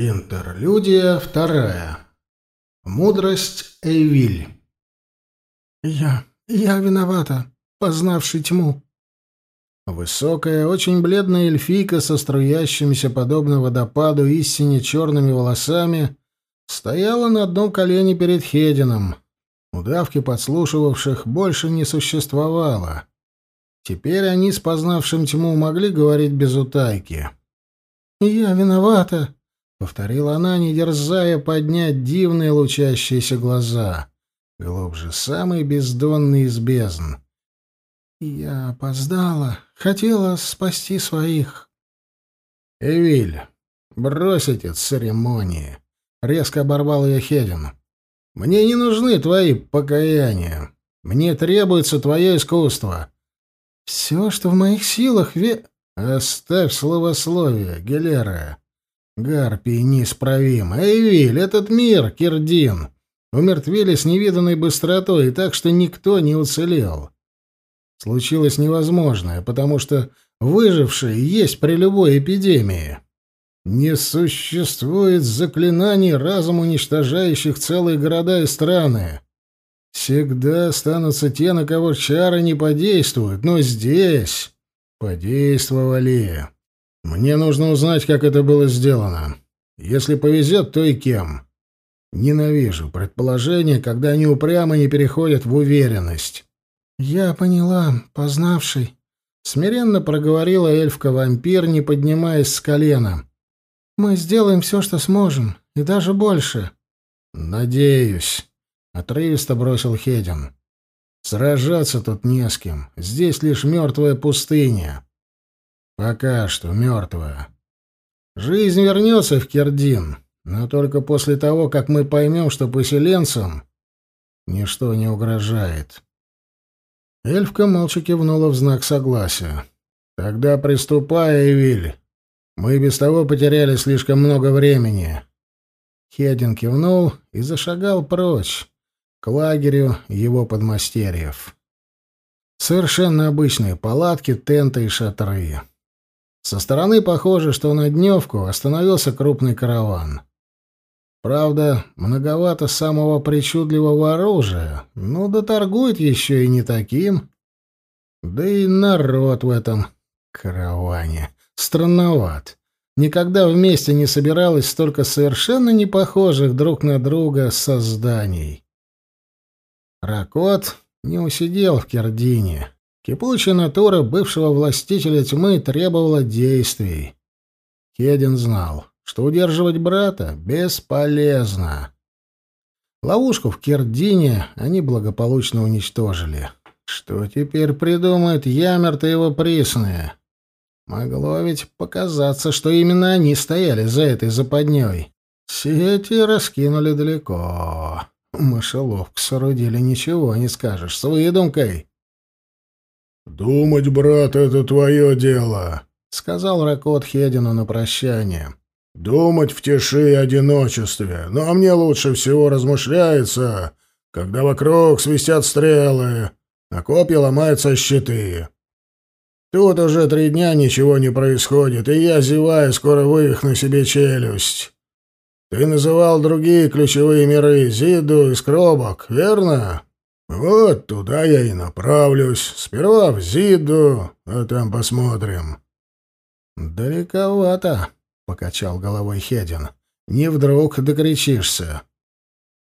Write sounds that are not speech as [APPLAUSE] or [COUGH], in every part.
Интерлюдия вторая. Мудрость Эйвиль. «Я... я виновата, познавший тьму». Высокая, очень бледная эльфийка со струящимися подобно водопаду истине черными волосами стояла на одном колене перед Хедином. Удавки подслушивавших больше не существовало. Теперь они с познавшим тьму могли говорить без утайки. «Я виновата», — повторила она, не дерзая поднять дивные лучащиеся глаза, глубже самый бездонный из бездн. «Я опоздала, хотела спасти своих». «Эвиль, брось эти церемонии», — резко оборвал ее Хедин. «Мне не нужны твои покаяния. Мне требуется твое искусство». «Все, что в моих силах, ве...» «Оставь словословие, Гелера. Гарпий неисправим. Эйвиль, этот мир, Кирдин, умертвили с невиданной быстротой, так что никто не уцелел. Случилось невозможное, потому что выжившие есть при любой эпидемии. Не существует заклинаний, разом уничтожающих целые города и страны. Всегда останутся те, на кого чары не подействуют, но здесь подействовали. Мне нужно узнать, как это было сделано. Если повезет, то и кем. Ненавижу предположения, когда они упрямо не переходят в уверенность. «Я поняла, познавший», — смиренно проговорила эльфка-вампир, не поднимаясь с колена. «Мы сделаем все, что сможем, и даже больше». «Надеюсь», — отрывисто бросил Хедин. «Сражаться тут не с кем. Здесь лишь мертвая пустыня. Пока что мертвая. Жизнь вернется в Кердин, но только после того, как мы поймем, что поселенцам ничто не угрожает. Эльфка молча кивнула в знак согласия. «Тогда приступай, Эвиль. Мы без того потеряли слишком много времени». Хедин кивнул и зашагал прочь, к лагерю его подмастерьев. Совершенно обычные палатки, тенты и шатры. Со стороны похоже, что на дневку остановился крупный караван. Правда, многовато самого причудливого оружия, но да торгует еще и не таким. Да и народ в этом караване странноват. Никогда вместе не собиралось столько совершенно не похожих друг на друга созданий. Ракот не усидел в Кердине. Кипучая натура бывшего властителя тьмы требовала действий. Хедин знал, что удерживать брата бесполезно. Ловушку в Кердине они благополучно уничтожили. Что теперь придумают Ямерт и его присные? Могло ведь показаться, что именно они стояли за этой западней. Сети раскинули далеко. Мышеловку соорудили, ничего не скажешь, с выдумкой. «Думать, брат, это твое дело», — сказал Ракот Хедину на прощание. «Думать в тиши и одиночестве. Но мне лучше всего размышляется, когда вокруг свистят стрелы, а копья ломаются щиты. Тут уже три дня ничего не происходит, и я, зевая, скоро вывихну себе челюсть. Ты называл другие ключевые миры — Зиду и Скробок, верно?» «Вот туда я и направлюсь. Сперва в Зиду, а там посмотрим». «Далековато», — покачал головой Хедин. «Не вдруг докричишься».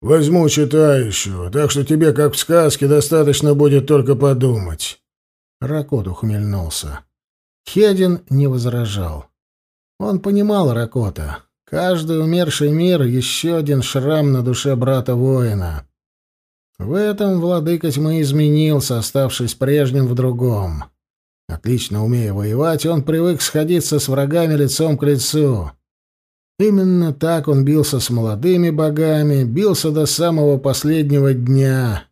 «Возьму читающую, так что тебе, как в сказке, достаточно будет только подумать». Ракот ухмельнулся. Хедин не возражал. Он понимал Ракота. Каждый умерший мир — еще один шрам на душе брата-воина. В этом владыка тьмы изменился, оставшись прежним в другом. Отлично умея воевать, он привык сходиться с врагами лицом к лицу. Именно так он бился с молодыми богами, бился до самого последнего дня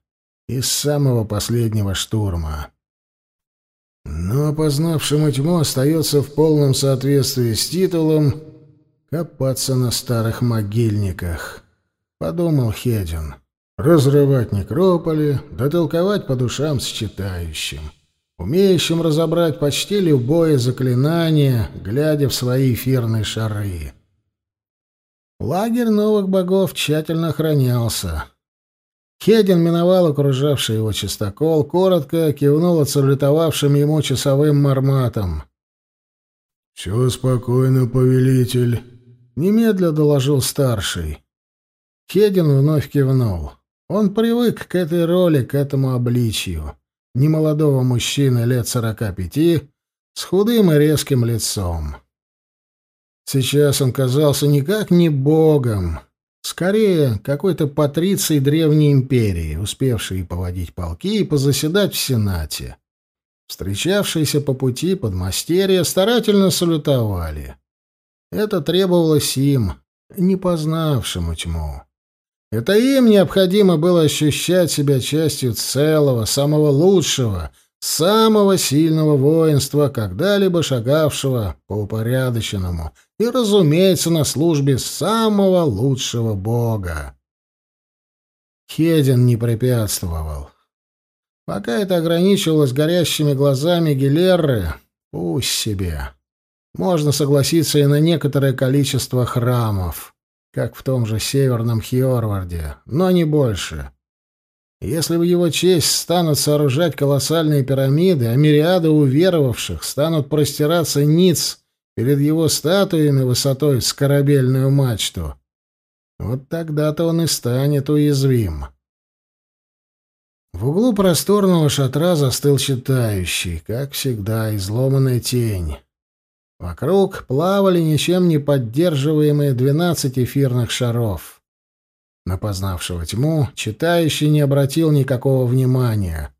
и самого последнего штурма. Но опознавшему тьму остается в полном соответствии с титулом копаться на старых могильниках, — подумал Хедин разрывать некрополи, дотолковать по душам с читающим, умеющим разобрать почти любое заклинание, глядя в свои эфирные шары. Лагерь новых богов тщательно охранялся. Хедин миновал окружавший его чистокол, коротко кивнул отсалютовавшим ему часовым марматом. «Все спокойно, повелитель», — немедля доложил старший. Хедин вновь кивнул. Он привык к этой роли, к этому обличью. Немолодого мужчины лет сорока пяти, с худым и резким лицом. Сейчас он казался никак не богом, скорее какой-то патрицией древней империи, успевшей поводить полки и позаседать в Сенате. Встречавшиеся по пути подмастерья старательно салютовали. Это требовалось им, не познавшему тьму. Это им необходимо было ощущать себя частью целого, самого лучшего, самого сильного воинства, когда-либо шагавшего по упорядоченному и, разумеется, на службе самого лучшего бога. Хедин не препятствовал. Пока это ограничивалось горящими глазами Гилерры, пусть себе. Можно согласиться и на некоторое количество храмов, как в том же северном Хьорварде, но не больше. Если в его честь станут сооружать колоссальные пирамиды, а мириады уверовавших станут простираться ниц перед его статуями высотой с корабельную мачту, вот тогда-то он и станет уязвим. В углу просторного шатра застыл читающий, как всегда, изломанная тень. Вокруг плавали ничем не поддерживаемые двенадцать эфирных шаров. На познавшего тьму читающий не обратил никакого внимания.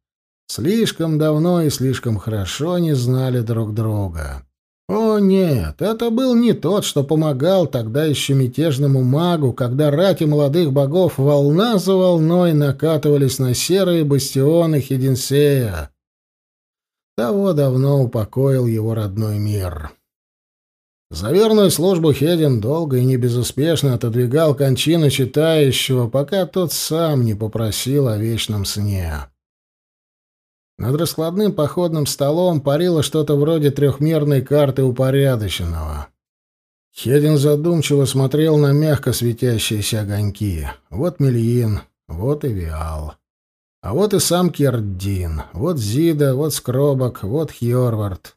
Слишком давно и слишком хорошо не знали друг друга. О нет, это был не тот, что помогал тогда еще мятежному магу, когда рати молодых богов волна за волной накатывались на серые бастионы Хединсея. Того давно упокоил его родной мир. За верную службу Хедин долго и не безуспешно отодвигал кончину читающего, пока тот сам не попросил о вечном сне. Над раскладным походным столом парило что-то вроде трехмерной карты упорядоченного. Хедин задумчиво смотрел на мягко светящиеся огоньки. Вот Мельин, вот и Виал. А вот и сам Кердин, вот Зида, вот Скробок, вот Хьорвард.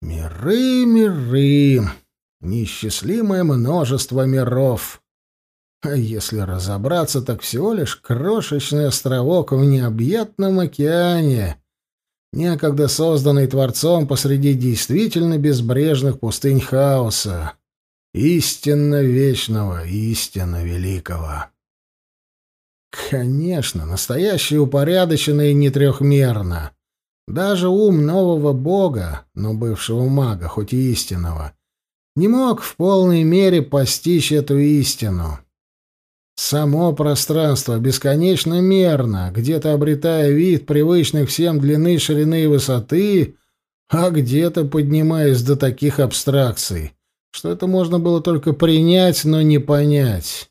Миры, миры, неисчислимое множество миров. А если разобраться, так всего лишь крошечный островок в необъятном океане, некогда созданный Творцом посреди действительно безбрежных пустынь хаоса, истинно вечного, истинно великого. Конечно, настоящее упорядочено и не трехмерно. Даже ум нового бога, но бывшего мага, хоть и истинного, не мог в полной мере постичь эту истину. Само пространство бесконечно мерно, где-то обретая вид привычных всем длины, ширины и высоты, а где-то поднимаясь до таких абстракций, что это можно было только принять, но не понять.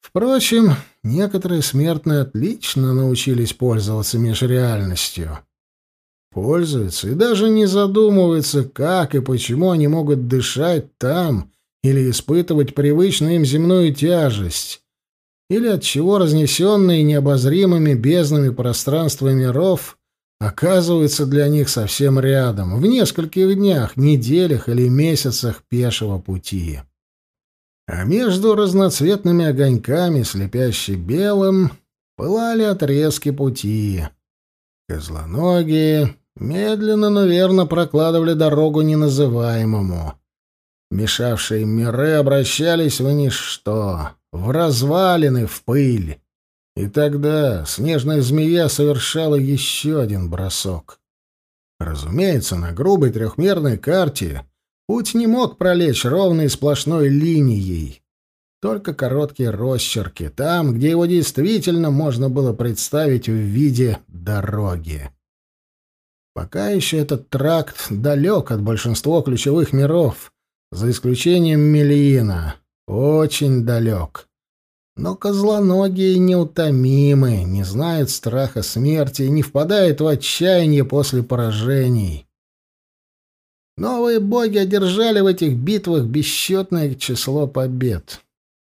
Впрочем, некоторые смертные отлично научились пользоваться межреальностью. Пользуются и даже не задумываются, как и почему они могут дышать там, или испытывать привычную им земную тяжесть, или от чего разнесенные необозримыми безднами пространства миров оказываются для них совсем рядом, в нескольких днях, неделях или месяцах пешего пути. А между разноцветными огоньками, слепяще белым, пылали отрезки пути. Козлоногие медленно, но верно прокладывали дорогу неназываемому. Мешавшие миры обращались в ничто, в развалины, в пыль. И тогда снежная змея совершала еще один бросок. Разумеется, на грубой трехмерной карте путь не мог пролечь ровной сплошной линией. Только короткие росчерки, там, где его действительно можно было представить в виде дороги. Пока еще этот тракт далек от большинства ключевых миров, за исключением Мелиина, очень далек. Но козлоногие неутомимы, не знают страха смерти и не впадают в отчаяние после поражений. Новые боги одержали в этих битвах бесчетное число побед.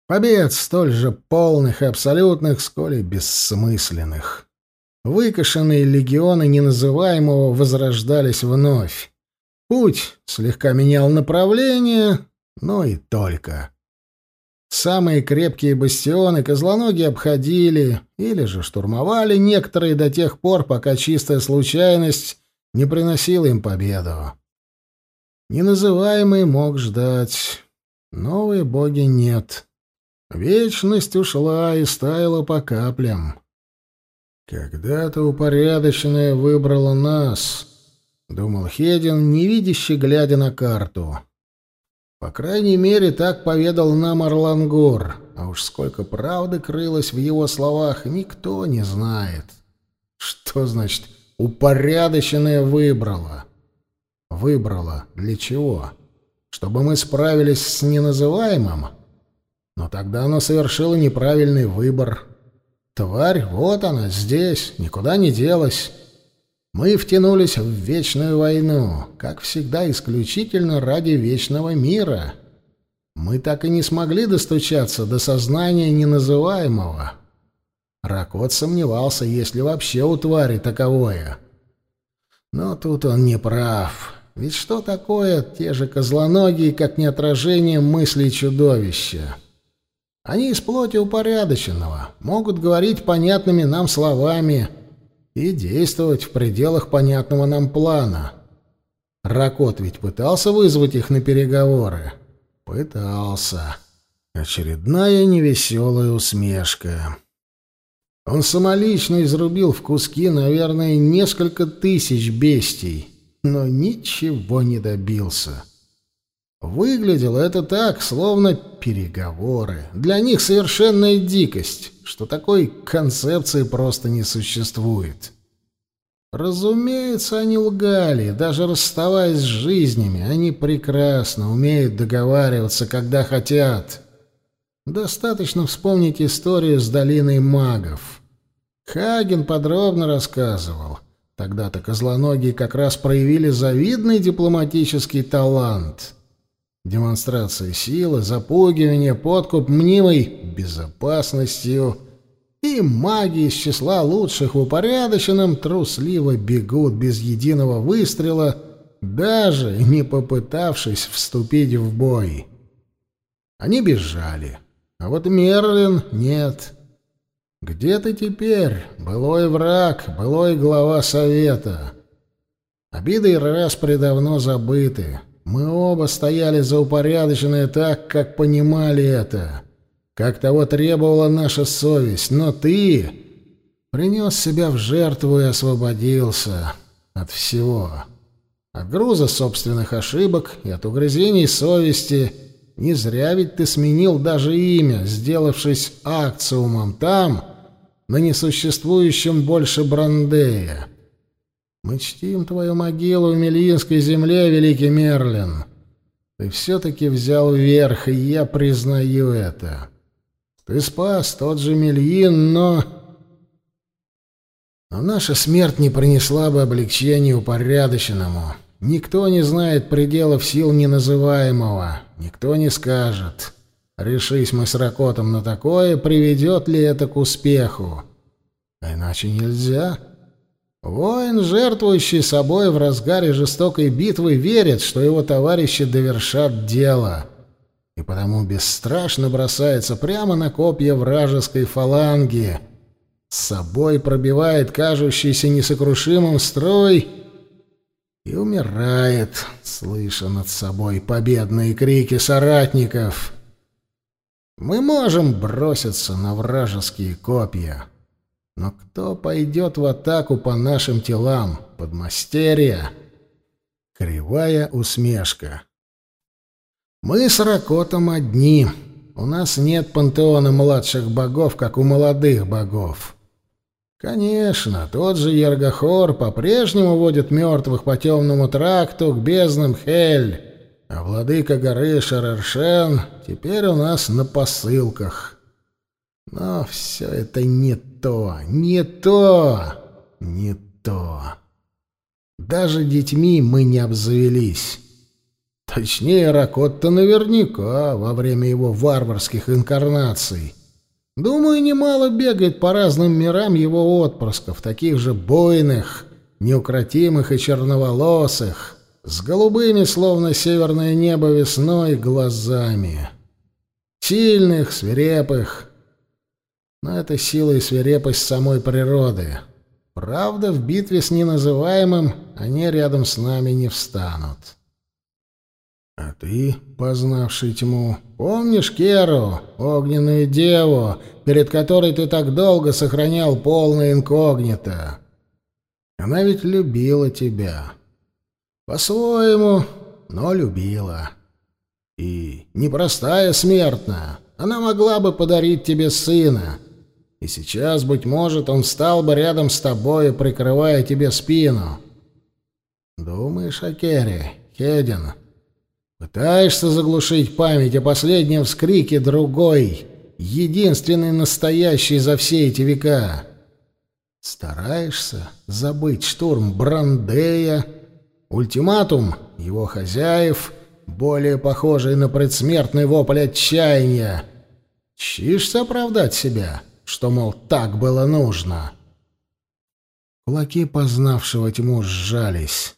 Побед столь же полных и абсолютных, сколь и бессмысленных. Выкошенные легионы неназываемого возрождались вновь. Путь слегка менял направление, но и только. Самые крепкие бастионы козлоноги обходили или же штурмовали некоторые до тех пор, пока чистая случайность не приносила им победу. Неназываемый мог ждать. Новые боги нет. Вечность ушла и стаяла по каплям. Когда-то упорядоченная выбрала нас, — думал Хедин, невидяще глядя на карту. По крайней мере, так поведал нам Орлангор, а уж сколько правды крылось в его словах, никто не знает. Что значит «упорядоченная выбрала»? Выбрала для чего? Чтобы мы справились с неназываемым? Но тогда оно совершило неправильный выбор. Тварь, вот она, здесь, никуда не делась. Мы втянулись в вечную войну, как всегда исключительно ради вечного мира. Мы так и не смогли достучаться до сознания неназываемого. Ракот сомневался, есть ли вообще у твари таковое. Но тут он не прав. Ведь что такое те же козлоногие, как не отражение мыслей чудовища? Они из плоти упорядоченного, могут говорить понятными нам словами — и действовать в пределах понятного нам плана. Ракот ведь пытался вызвать их на переговоры. Пытался. Очередная невеселая усмешка. Он самолично изрубил в куски, наверное, несколько тысяч бестий, но ничего не добился. Выглядело это так, словно переговоры. Для них совершенная дикость, что такой концепции просто не существует. Разумеется, они лгали, даже расставаясь с жизнями, они прекрасно умеют договариваться, когда хотят. Достаточно вспомнить историю с долиной магов. Хаген подробно рассказывал. Тогда-то козлоногие как раз проявили завидный дипломатический талант — демонстрация силы, запугивание, подкуп мнимой безопасностью и маги из числа лучших в упорядоченном трусливо бегут без единого выстрела, даже не попытавшись вступить в бой. Они бежали, а вот Мерлин нет. Где ты теперь, былой враг, былой глава совета? Обиды и распри давно забыты. Мы оба стояли за упорядоченное так, как понимали это, как того требовала наша совесть, но ты принес себя в жертву и освободился от всего. От груза собственных ошибок и от угрызений совести. Не зря ведь ты сменил даже имя, сделавшись акциумом там, на несуществующем больше Брандея. Мы чтим твою могилу в Мельинской земле, великий Мерлин. Ты все-таки взял верх, и я признаю это. Ты спас тот же Мельин, но... Но наша смерть не принесла бы облегчения упорядоченному. Никто не знает пределов сил неназываемого. Никто не скажет. Решись мы с Ракотом на такое, приведет ли это к успеху. А иначе нельзя. Воин, жертвующий собой в разгаре жестокой битвы, верит, что его товарищи довершат дело, и потому бесстрашно бросается прямо на копья вражеской фаланги, с собой пробивает кажущийся несокрушимым строй и умирает, слыша над собой победные крики соратников. Мы можем броситься на вражеские копья. Но кто пойдет в атаку по нашим телам? Подмастерье? Кривая усмешка. Мы с Ракотом одни. У нас нет пантеона младших богов, как у молодых богов. Конечно, тот же Ергохор по-прежнему водит мертвых по темному тракту к безднам Хель, а владыка горы Шараршен теперь у нас на посылках. Но все это не то, не то, не то. Даже детьми мы не обзавелись. Точнее, Ракотта наверняка во время его варварских инкарнаций. Думаю, немало бегает по разным мирам его отпрысков, таких же бойных, неукротимых и черноволосых, с голубыми, словно северное небо весной, глазами. Сильных, свирепых. Но это сила и свирепость самой природы. Правда, в битве с неназываемым они рядом с нами не встанут. А ты, познавший тьму, помнишь Керу, огненную деву, перед которой ты так долго сохранял полное инкогнито? Она ведь любила тебя. По-своему, но любила. И непростая смертная. Она могла бы подарить тебе сына. И сейчас, быть может, он встал бы рядом с тобой, прикрывая тебе спину. Думаешь о Керри, Хедин? Пытаешься заглушить память о последнем вскрике другой, единственный настоящий за все эти века. Стараешься забыть штурм Брандея, ультиматум его хозяев, более похожий на предсмертный вопль отчаяния. Чишься оправдать себя, что, мол, так было нужно. Кулаки познавшего тьму сжались.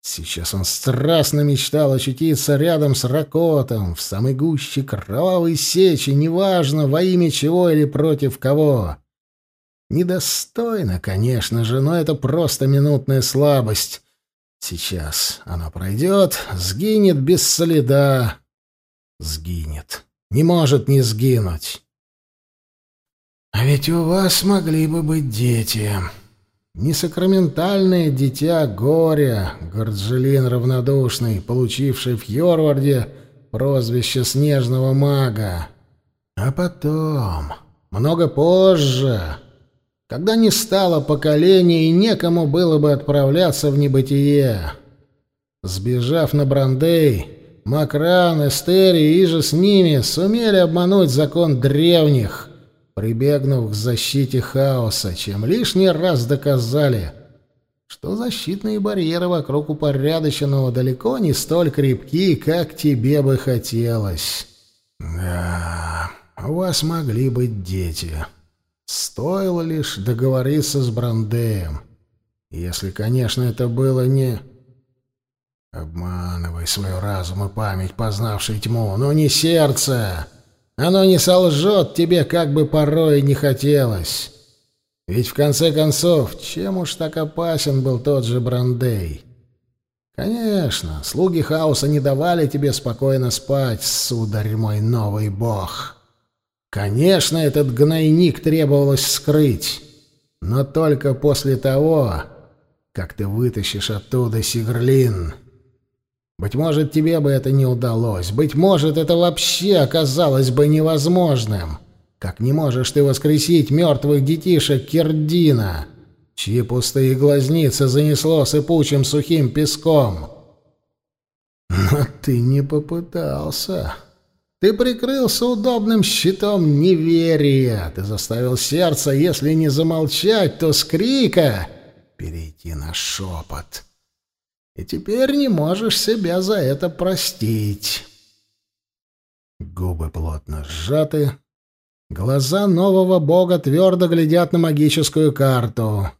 Сейчас он страстно мечтал очутиться рядом с Ракотом, в самой гуще кровавой сечи, неважно, во имя чего или против кого. Недостойно, конечно же, но это просто минутная слабость. Сейчас она пройдет, сгинет без следа. Сгинет. Не может не сгинуть. А ведь у вас могли бы быть дети не сакраментальное дитя горя, Горджелин равнодушный, получивший в Йорварде прозвище снежного мага. А потом, много позже, когда не стало поколения и некому было бы отправляться в небытие. Сбежав на Брандей, Макран, Эстери и же с ними сумели обмануть закон древних — прибегнув к защите хаоса, чем лишний раз доказали, что защитные барьеры вокруг упорядоченного далеко не столь крепки, как тебе бы хотелось. Да, у вас могли быть дети. Стоило лишь договориться с Брандеем. Если, конечно, это было не... Обманывай свой разум и память, познавший тьму, но не сердце. Оно не солжет тебе, как бы порой не хотелось. Ведь в конце концов, чем уж так опасен был тот же Брандей? Конечно, слуги хаоса не давали тебе спокойно спать, сударь мой новый бог. Конечно, этот гнойник требовалось скрыть, но только после того, как ты вытащишь оттуда Сигрлин. Быть может, тебе бы это не удалось. Быть может, это вообще оказалось бы невозможным. Как не можешь ты воскресить мертвых детишек Кирдина, чьи пустые глазницы занесло сыпучим сухим песком. Но ты не попытался. Ты прикрылся удобным щитом неверия. Ты заставил сердце, если не замолчать, то с крика перейти на шепот и теперь не можешь себя за это простить. Губы плотно сжаты, глаза нового бога твердо глядят на магическую карту.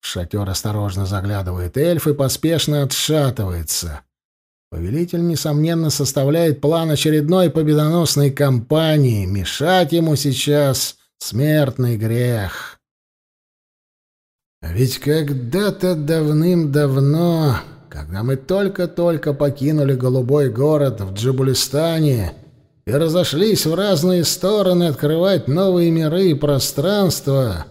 В шатер осторожно заглядывает эльф и поспешно отшатывается. Повелитель, несомненно, составляет план очередной победоносной кампании. Мешать ему сейчас — смертный грех. А ведь когда-то давным-давно когда мы только-только покинули голубой город в Джабулистане и разошлись в разные стороны открывать новые миры и пространства,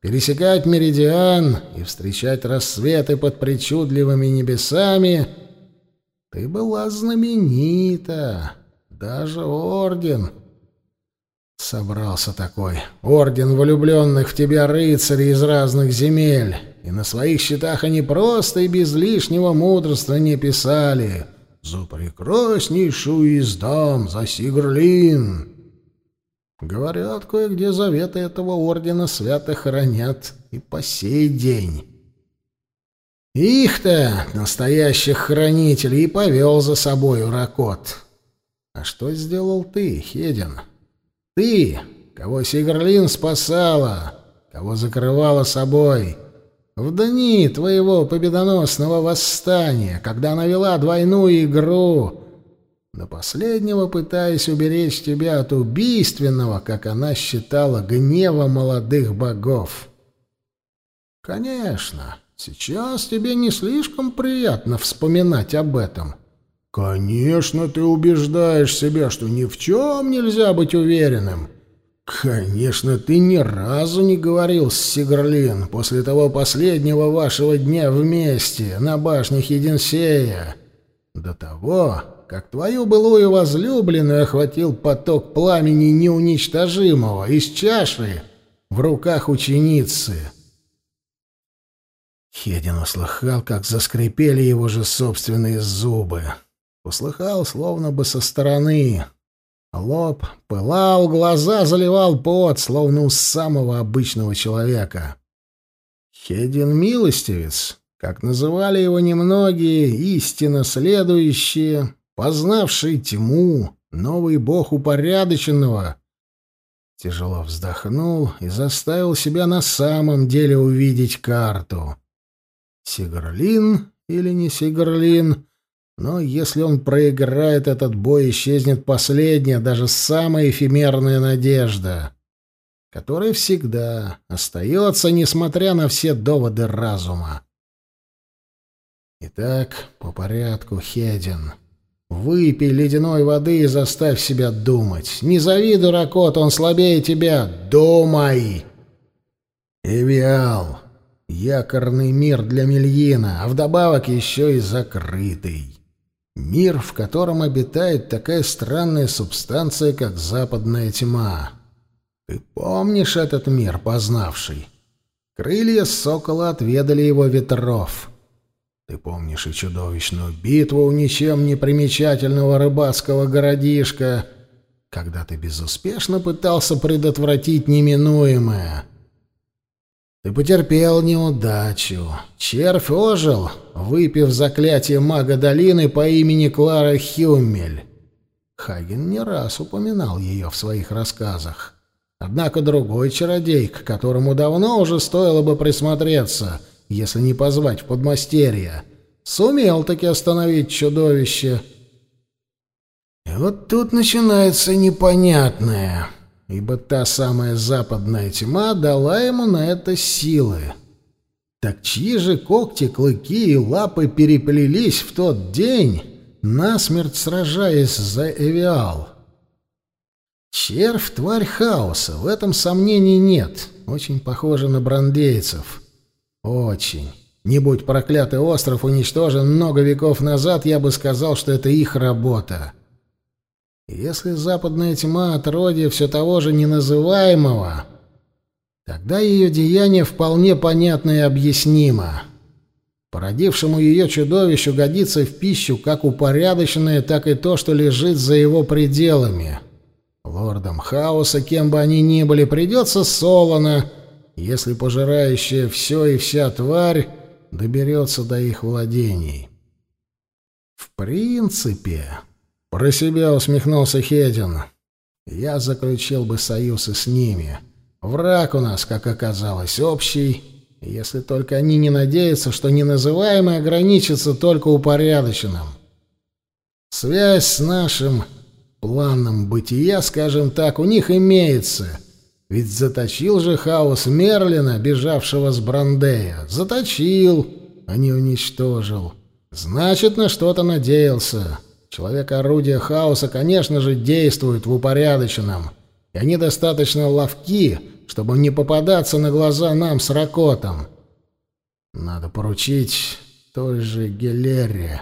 пересекать меридиан и встречать рассветы под причудливыми небесами, ты была знаменита, даже орден. Собрался такой орден влюбленных в тебя рыцарей из разных земель и на своих счетах они просто и без лишнего мудрства не писали «За прекраснейшую из дам, за Сигрлин». Говорят, кое-где заветы этого ордена свято хранят и по сей день. Их-то, настоящих хранителей, и повел за собой Ракот. А что сделал ты, Хедин? Ты, кого Сигрлин спасала, кого закрывала собой, в дни твоего победоносного восстания, когда она вела двойную игру, до последнего пытаясь уберечь тебя от убийственного, как она считала, гнева молодых богов. Конечно, сейчас тебе не слишком приятно вспоминать об этом. Конечно, ты убеждаешь себя, что ни в чем нельзя быть уверенным. «Конечно, ты ни разу не говорил с Сигрлин после того последнего вашего дня вместе на башне Хиденсея. До того, как твою былую возлюбленную охватил поток пламени неуничтожимого из чаши в руках ученицы». Хедин услыхал, как заскрипели его же собственные зубы. Услыхал, словно бы со стороны, Лоб пылал, глаза заливал пот, словно у самого обычного человека. Хедин Милостивец, как называли его немногие, истинно следующие, познавший тьму, новый бог упорядоченного, тяжело вздохнул и заставил себя на самом деле увидеть карту. Сигрлин или не Сигрлин, но если он проиграет этот бой, исчезнет последняя, даже самая эфемерная надежда, которая всегда остается, несмотря на все доводы разума. Итак, по порядку, Хедин. Выпей ледяной воды и заставь себя думать. Не завидуй, Ракот, он слабее тебя. Думай! Эвиал. Якорный мир для Мельина, а вдобавок еще и закрытый. Мир, в котором обитает такая странная субстанция, как западная тьма. Ты помнишь этот мир, познавший? Крылья сокола отведали его ветров. Ты помнишь и чудовищную битву у ничем не примечательного рыбацкого городишка, когда ты безуспешно пытался предотвратить неминуемое — ты потерпел неудачу. Червь ожил, выпив заклятие мага долины по имени Клара Хюмель. Хаген не раз упоминал ее в своих рассказах. Однако другой чародей, к которому давно уже стоило бы присмотреться, если не позвать в подмастерье, сумел таки остановить чудовище. И вот тут начинается непонятное ибо та самая западная тьма дала ему на это силы. Так чьи же когти, клыки и лапы переплелись в тот день, насмерть сражаясь за Эвиал? Червь — тварь хаоса, в этом сомнений нет. Очень похоже на брандейцев. Очень. Не будь проклятый остров уничтожен много веков назад, я бы сказал, что это их работа. Если западная тьма отродье все того же неназываемого, тогда ее деяние вполне понятно и объяснимо. Породившему ее чудовищу годится в пищу как упорядоченное, так и то, что лежит за его пределами. Лордам хаоса, кем бы они ни были, придется солоно, если пожирающая все и вся тварь доберется до их владений. В принципе... Про себя усмехнулся Хедин. Я заключил бы союз и с ними. Враг у нас, как оказалось, общий, если только они не надеются, что неназываемый ограничится только упорядоченным. Связь с нашим планом бытия, скажем так, у них имеется. Ведь заточил же хаос Мерлина, бежавшего с Брандея. Заточил, а не уничтожил. Значит, на что-то надеялся. Человек-орудие хаоса, конечно же, действует в упорядоченном, и они достаточно ловки, чтобы не попадаться на глаза нам с Ракотом. Надо поручить той же Гелере.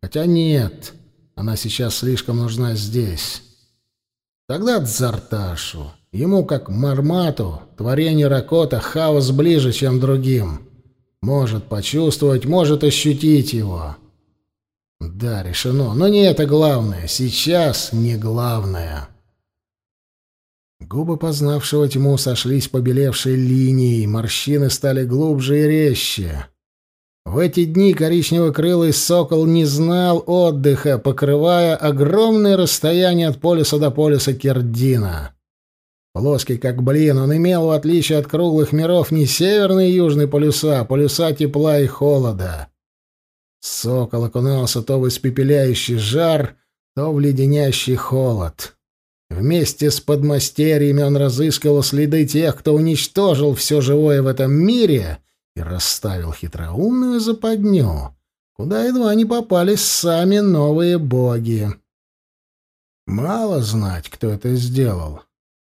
Хотя нет, она сейчас слишком нужна здесь. Тогда Дзарташу. Ему, как Мармату, творение Ракота, хаос ближе, чем другим. Может почувствовать, может ощутить его. Да, решено. Но не это главное. Сейчас не главное. Губы познавшего тьму сошлись побелевшей линией, морщины стали глубже и резче. В эти дни коричнево-крылый сокол не знал отдыха, покрывая огромные расстояния от полюса до полюса Кердина. Плоский как блин, он имел, в отличие от круглых миров, не северный и южный полюса, а полюса тепла и холода. Сокол окунался то в испепеляющий жар, то в леденящий холод. Вместе с подмастерьями он разыскивал следы тех, кто уничтожил все живое в этом мире и расставил хитроумную западню, куда едва не попались сами новые боги. Мало знать, кто это сделал.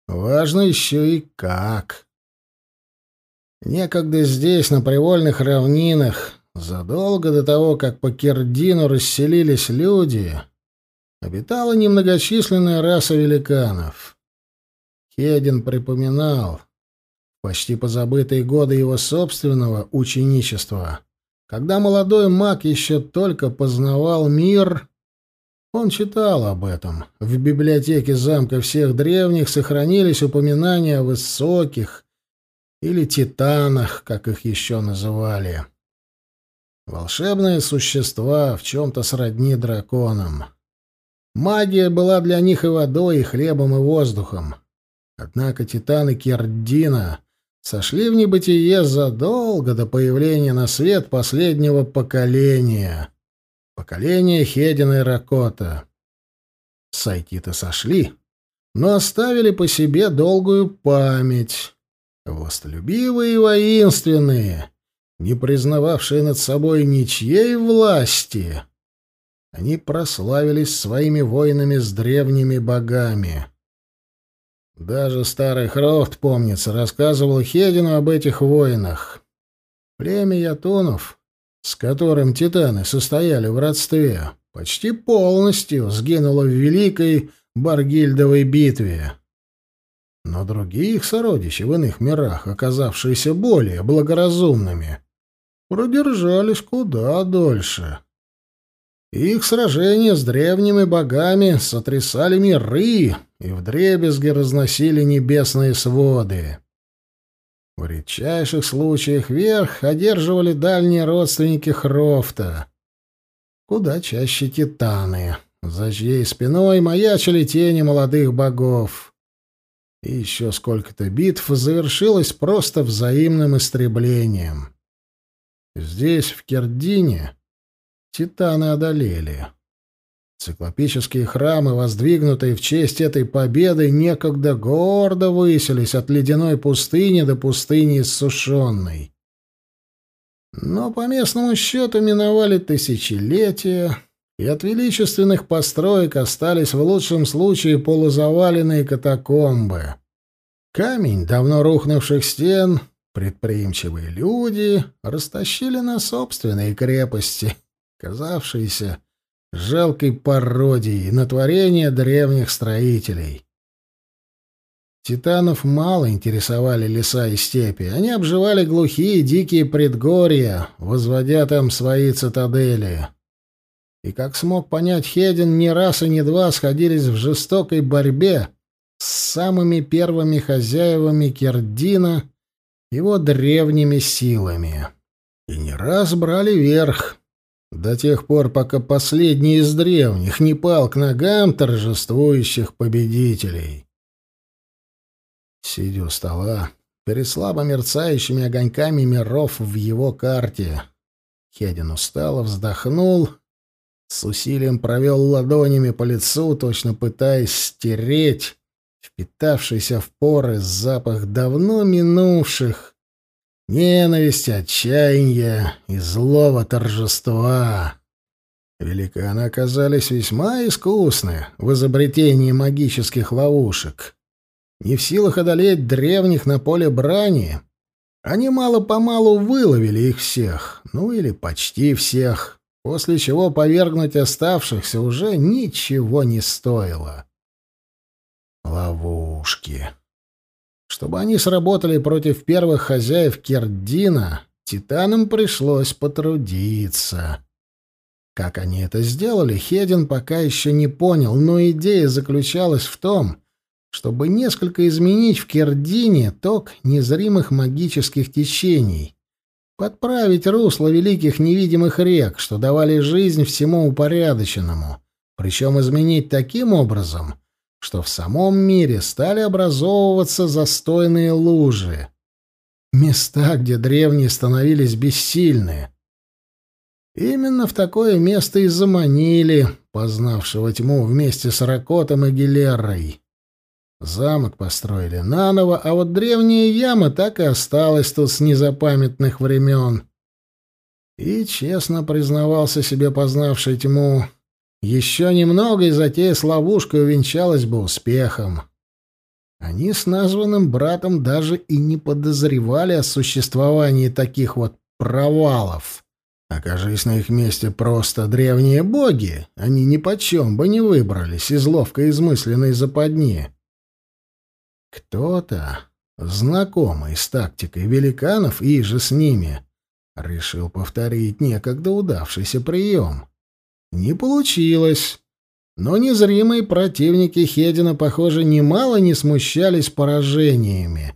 Важно еще и как. Некогда здесь, на привольных равнинах, задолго до того, как по Кердину расселились люди, обитала немногочисленная раса великанов. Хедин припоминал почти позабытые годы его собственного ученичества, когда молодой маг еще только познавал мир он читал об этом. В библиотеке замка всех древних сохранились упоминания о высоких или титанах, как их еще называли. Волшебные существа в чем-то сродни драконам. Магия была для них и водой, и хлебом, и воздухом. Однако титаны Кердина сошли в небытие задолго до появления на свет последнего поколения — Поколение Хедина и Ракота. Сайки-то сошли, но оставили по себе долгую память. Властолюбивые и воинственные, не признававшие над собой ничьей власти. Они прославились своими войнами с древними богами. Даже старый Хрофт, помнится, рассказывал Хедину об этих войнах. Племя Ятунов с которым титаны состояли в родстве, почти полностью сгинуло в Великой Баргильдовой битве. Но других сородичей в иных мирах, оказавшиеся более благоразумными, продержались куда дольше. Их сражения с древними богами сотрясали миры и вдребезги разносили небесные своды. В редчайших случаях верх одерживали дальние родственники Хрофта. Куда чаще титаны, за чьей спиной маячили тени молодых богов. И еще сколько-то битв завершилось просто взаимным истреблением. Здесь, в Кердине, титаны одолели. Циклопические храмы, воздвигнутые в честь этой победы, некогда гордо высились от ледяной пустыни до пустыни иссушенной. Но по местному счету миновали тысячелетия, и от величественных построек остались в лучшем случае полузаваленные катакомбы. Камень давно рухнувших стен предприимчивые люди растащили на собственные крепости, казавшиеся жалкой пародией на творение древних строителей. Титанов мало интересовали леса и степи. Они обживали глухие дикие предгорья, возводя там свои цитадели. И, как смог понять Хедин, ни раз и ни два сходились в жестокой борьбе с самыми первыми хозяевами Кердина, его древними силами. И не раз брали верх, до тех пор, пока последний из древних не пал к ногам торжествующих победителей. Сидя у стола, перед слабо мерцающими огоньками миров в его карте, Хедин устало вздохнул, с усилием провел ладонями по лицу, точно пытаясь стереть впитавшийся в поры запах давно минувших, Ненависть, отчаяние и злого торжества. Великаны оказались весьма искусны в изобретении магических ловушек. Не в силах одолеть древних на поле брани, они мало-помалу выловили их всех, ну или почти всех, после чего повергнуть оставшихся уже ничего не стоило. Ловушки. Чтобы они сработали против первых хозяев Кердина, титанам пришлось потрудиться. Как они это сделали, Хедин пока еще не понял, но идея заключалась в том, чтобы несколько изменить в Кердине ток незримых магических течений, подправить русло великих невидимых рек, что давали жизнь всему упорядоченному, причем изменить таким образом, что в самом мире стали образовываться застойные лужи, места, где древние становились бессильны. Именно в такое место и заманили познавшего тьму вместе с Ракотом и Гилерой. Замок построили наново, а вот древняя яма так и осталась тут с незапамятных времен. И честно признавался себе познавший тьму, еще немного, и затея с ловушкой увенчалась бы успехом. Они с названным братом даже и не подозревали о существовании таких вот провалов. Окажись на их месте просто древние боги, они ни почем бы не выбрались из ловко измысленной западни. Кто-то, знакомый с тактикой великанов и же с ними, решил повторить некогда удавшийся прием. Не получилось. Но незримые противники Хедина, похоже, немало не смущались поражениями.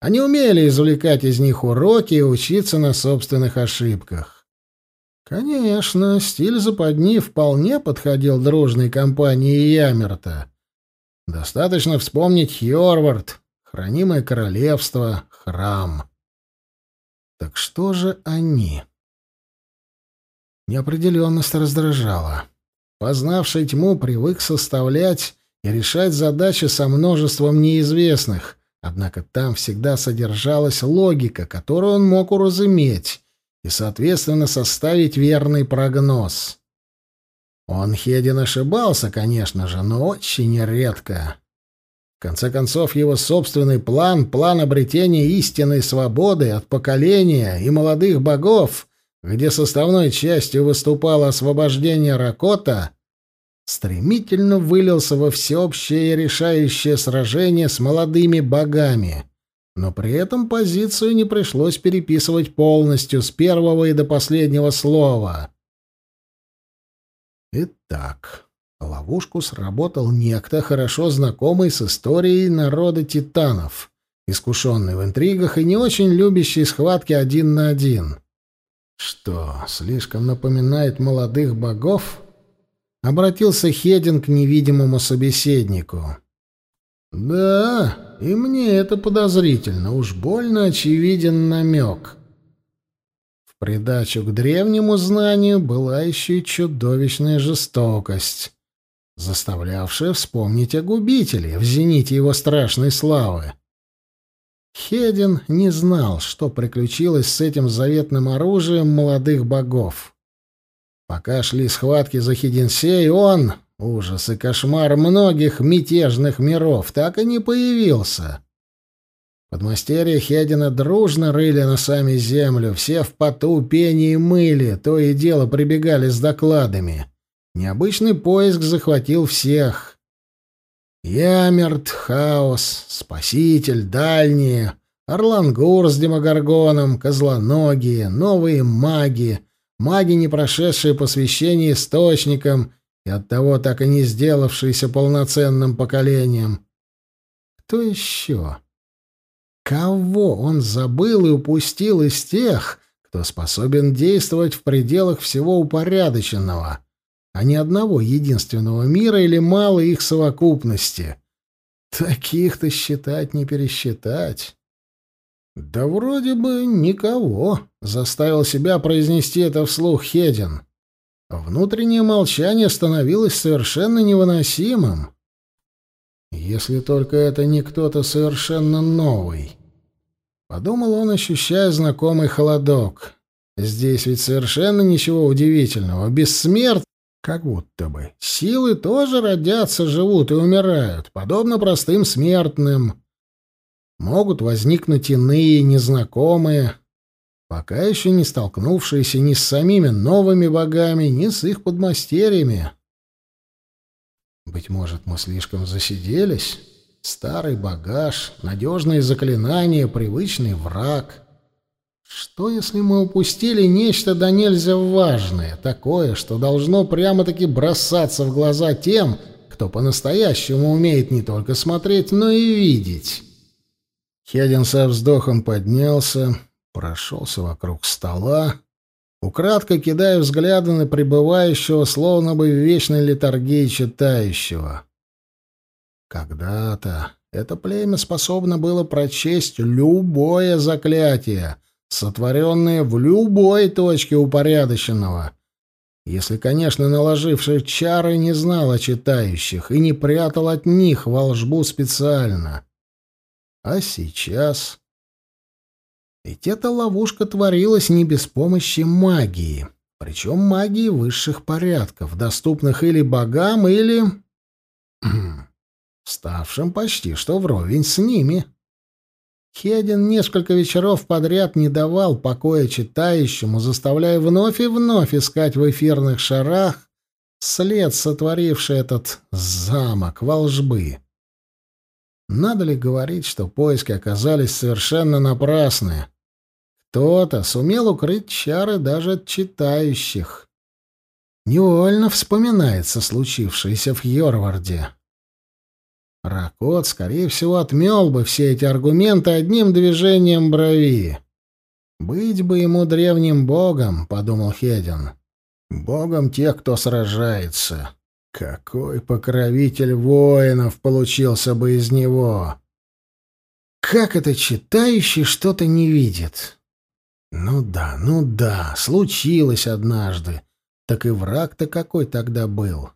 Они умели извлекать из них уроки и учиться на собственных ошибках. Конечно, стиль западни вполне подходил дружной компании Ямерта. Достаточно вспомнить Хьорвард, хранимое королевство, храм. Так что же они? Неопределенность раздражала. Познавший тьму привык составлять и решать задачи со множеством неизвестных, однако там всегда содержалась логика, которую он мог уразуметь и, соответственно, составить верный прогноз. Он, Хедин, ошибался, конечно же, но очень редко. В конце концов, его собственный план, план обретения истинной свободы от поколения и молодых богов, где составной частью выступало освобождение Ракота, стремительно вылился во всеобщее решающее сражение с молодыми богами. Но при этом позицию не пришлось переписывать полностью с первого и до последнего слова. Итак, ловушку сработал некто, хорошо знакомый с историей народа титанов, искушенный в интригах и не очень любящий схватки один на один. Что, слишком напоминает молодых богов? Обратился Хедин к невидимому собеседнику. Да, и мне это подозрительно, уж больно очевиден намек придачу к древнему знанию была еще и чудовищная жестокость, заставлявшая вспомнить о губителе в зените его страшной славы. Хедин не знал, что приключилось с этим заветным оружием молодых богов. Пока шли схватки за Хединсей, он, ужас и кошмар многих мятежных миров, так и не появился. Подмастерья Хедина дружно рыли носами землю, все в поту, пении мыли, то и дело прибегали с докладами. Необычный поиск захватил всех. Ямерт, Хаос, Спаситель, Дальние, Орлангур с Демогоргоном, Козлоногие, новые маги, маги, не прошедшие посвящение источникам и оттого так и не сделавшиеся полноценным поколением. Кто еще? Кого он забыл и упустил из тех, кто способен действовать в пределах всего упорядоченного, а не одного единственного мира или малой их совокупности? Таких-то считать не пересчитать. Да вроде бы никого, заставил себя произнести это вслух Хедин. Внутреннее молчание становилось совершенно невыносимым. Если только это не кто-то совершенно новый. Подумал он, ощущая знакомый холодок. Здесь ведь совершенно ничего удивительного. Бессмерт, как будто бы. Силы тоже родятся, живут и умирают, подобно простым смертным. Могут возникнуть иные, незнакомые, пока еще не столкнувшиеся ни с самими новыми богами, ни с их подмастерьями. Быть может, мы слишком засиделись? Старый багаж, надежные заклинания, привычный враг. Что, если мы упустили нечто да нельзя важное, такое, что должно прямо-таки бросаться в глаза тем, кто по-настоящему умеет не только смотреть, но и видеть? Хедин со вздохом поднялся, Прошелся вокруг стола, украдкой кидая взгляды на пребывающего, словно бы в вечной литургии читающего. Когда-то это племя способно было прочесть любое заклятие, сотворенное в любой точке упорядоченного, если, конечно, наложивший чары не знал о читающих и не прятал от них волжбу специально. А сейчас... Ведь эта ловушка творилась не без помощи магии, причем магии высших порядков, доступных или богам, или... [CLEARS THROAT] ставшим почти что вровень с ними. Хедин несколько вечеров подряд не давал покоя читающему, заставляя вновь и вновь искать в эфирных шарах след, сотворивший этот замок волжбы. Надо ли говорить, что поиски оказались совершенно напрасны? Кто-то сумел укрыть чары даже от читающих. Невольно вспоминается случившееся в Йорварде. Ракот, скорее всего, отмел бы все эти аргументы одним движением брови. «Быть бы ему древним богом», — подумал Хедин. «Богом тех, кто сражается. Какой покровитель воинов получился бы из него!» «Как это читающий что-то не видит?» «Ну да, ну да, случилось однажды. Так и враг-то какой тогда был?»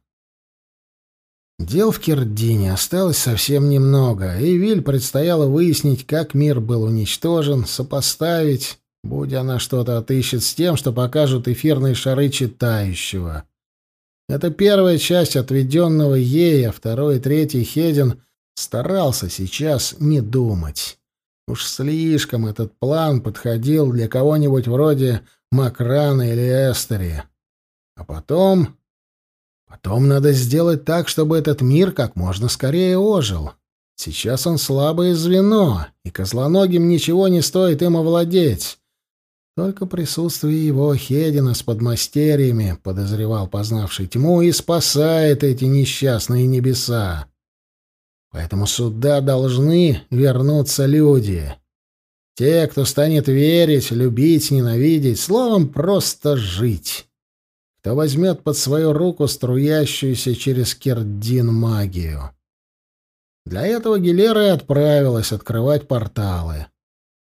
Дел в Кирдине осталось совсем немного, и Виль предстояло выяснить, как мир был уничтожен, сопоставить, будь она что-то отыщет, с тем, что покажут эфирные шары читающего. Это первая часть отведенного ей, а второй и третий Хедин старался сейчас не думать. Уж слишком этот план подходил для кого-нибудь вроде Макрана или Эстери. А потом Потом надо сделать так, чтобы этот мир как можно скорее ожил. Сейчас он слабое звено, и козлоногим ничего не стоит им овладеть. Только присутствие его Хедина с подмастерьями, подозревал познавший тьму, и спасает эти несчастные небеса. Поэтому сюда должны вернуться люди. Те, кто станет верить, любить, ненавидеть, словом, просто жить кто возьмет под свою руку струящуюся через Кердин магию. Для этого Гилера и отправилась открывать порталы.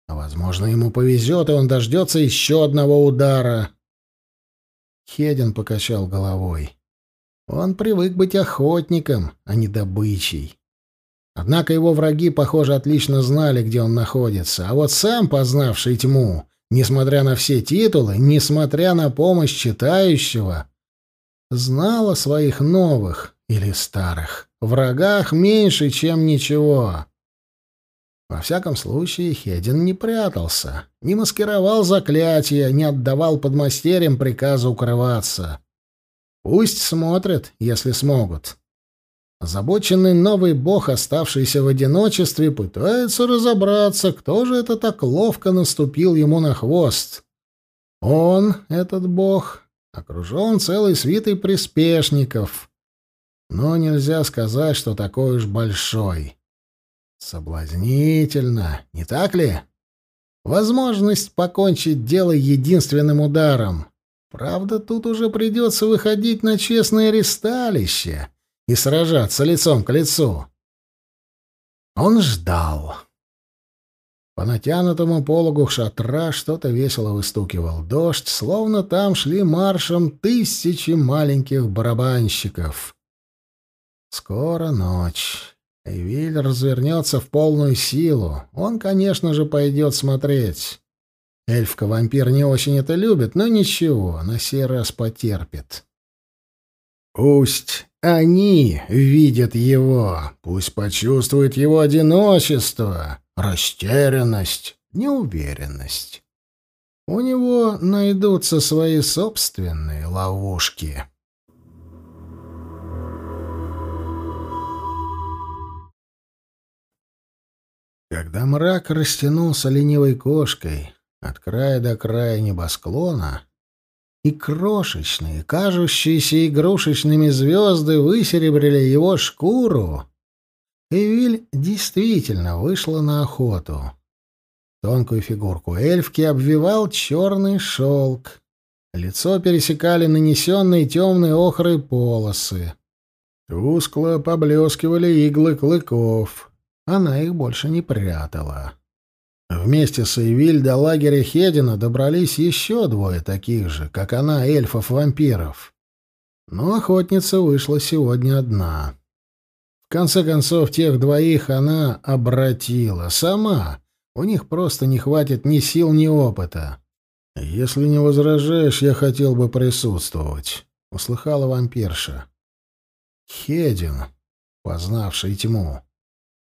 А, возможно, ему повезет, и он дождется еще одного удара. Хедин покачал головой. Он привык быть охотником, а не добычей. Однако его враги, похоже, отлично знали, где он находится, а вот сам, познавший тьму, несмотря на все титулы, несмотря на помощь читающего, знал о своих новых или старых врагах меньше, чем ничего. Во всяком случае, Хедин не прятался, не маскировал заклятия, не отдавал подмастерьям приказа укрываться. Пусть смотрят, если смогут. Озабоченный новый бог, оставшийся в одиночестве, пытается разобраться, кто же это так ловко наступил ему на хвост. Он, этот бог, окружен целой свитой приспешников, но нельзя сказать, что такой уж большой. Соблазнительно, не так ли? Возможность покончить дело единственным ударом. Правда, тут уже придется выходить на честное ресталище — и сражаться лицом к лицу. Он ждал. По натянутому пологу шатра что-то весело выстукивал дождь, словно там шли маршем тысячи маленьких барабанщиков. Скоро ночь. Эвиль развернется в полную силу. Он, конечно же, пойдет смотреть. Эльфка-вампир не очень это любит, но ничего, на сей раз потерпит. Пусть они видят его, пусть почувствуют его одиночество, растерянность, неуверенность. У него найдутся свои собственные ловушки. Когда мрак растянулся ленивой кошкой от края до края небосклона, и крошечные, кажущиеся игрушечными звезды высеребрили его шкуру, Эвиль действительно вышла на охоту. Тонкую фигурку эльфки обвивал черный шелк. Лицо пересекали нанесенные темные охры полосы. Тускло поблескивали иглы клыков. Она их больше не прятала. Вместе с Эйвиль до лагеря Хедина добрались еще двое таких же, как она, эльфов-вампиров. Но охотница вышла сегодня одна. В конце концов, тех двоих она обратила сама. У них просто не хватит ни сил, ни опыта. «Если не возражаешь, я хотел бы присутствовать», — услыхала вампирша. Хедин, познавший тьму.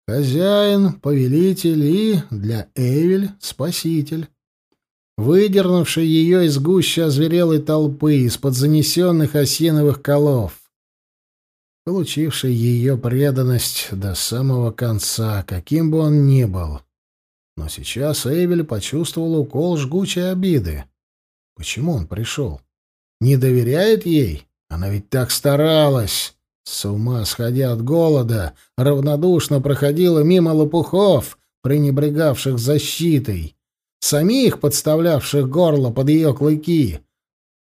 Хозяин, повелитель и, для Эвель, спаситель. Выдернувший ее из гуща озверелой толпы, из-под занесенных осиновых колов. Получивший ее преданность до самого конца, каким бы он ни был. Но сейчас Эвель почувствовал укол жгучей обиды. Почему он пришел? Не доверяет ей? Она ведь так старалась. С ума сходя от голода, равнодушно проходила мимо лопухов, пренебрегавших защитой, самих подставлявших горло под ее клыки.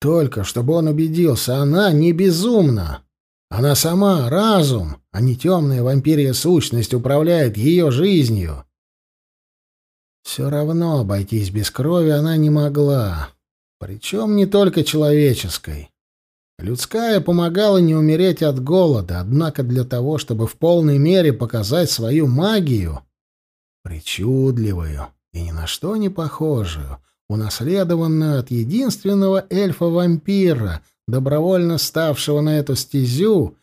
Только чтобы он убедился, она не безумна. Она сама, разум, а не темная вампирия сущность, управляет ее жизнью. Все равно обойтись без крови она не могла. Причем не только человеческой. Людская помогала не умереть от голода, однако для того, чтобы в полной мере показать свою магию, причудливую и ни на что не похожую, унаследованную от единственного эльфа-вампира, добровольно ставшего на эту стезю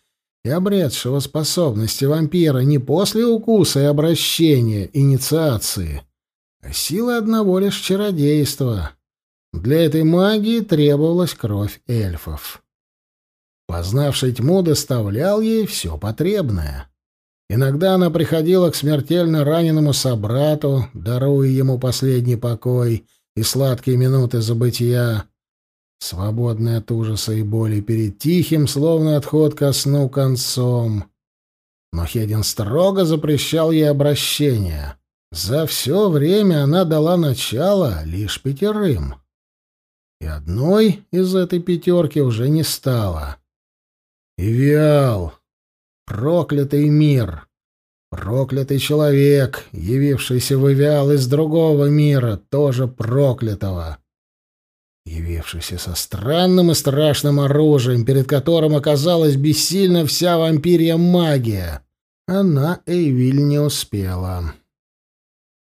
и обретшего способности вампира не после укуса и обращения, инициации, а силы одного лишь чародейства. Для этой магии требовалась кровь эльфов. Познавший тьму доставлял ей все потребное. Иногда она приходила к смертельно раненому собрату, даруя ему последний покой и сладкие минуты забытия, свободные от ужаса и боли перед тихим, словно отход ко сну концом. Но Хедин строго запрещал ей обращение. За все время она дала начало лишь пятерым. И одной из этой пятерки уже не стало. Ивиал, проклятый мир, проклятый человек, явившийся в Ивиал из другого мира, тоже проклятого, явившийся со странным и страшным оружием, перед которым оказалась бессильна вся вампирья магия. Она Эйвиль не успела.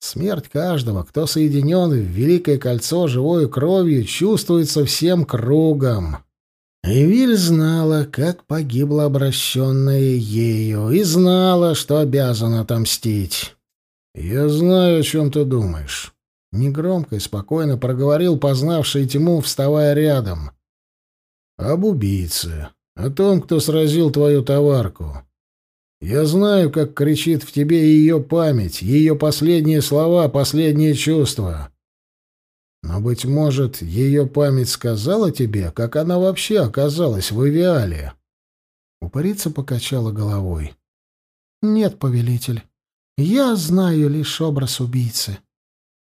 Смерть каждого, кто соединен в великое кольцо живой кровью, чувствуется всем кругом. Эвиль знала, как погибла обращенная ею, и знала, что обязана отомстить. «Я знаю, о чем ты думаешь», — негромко и спокойно проговорил познавший тьму, вставая рядом. «Об убийце, о том, кто сразил твою товарку. Я знаю, как кричит в тебе ее память, ее последние слова, последние чувства. Но, быть может, ее память сказала тебе, как она вообще оказалась в Эвиале?» Упырица покачала головой. «Нет, повелитель, я знаю лишь образ убийцы.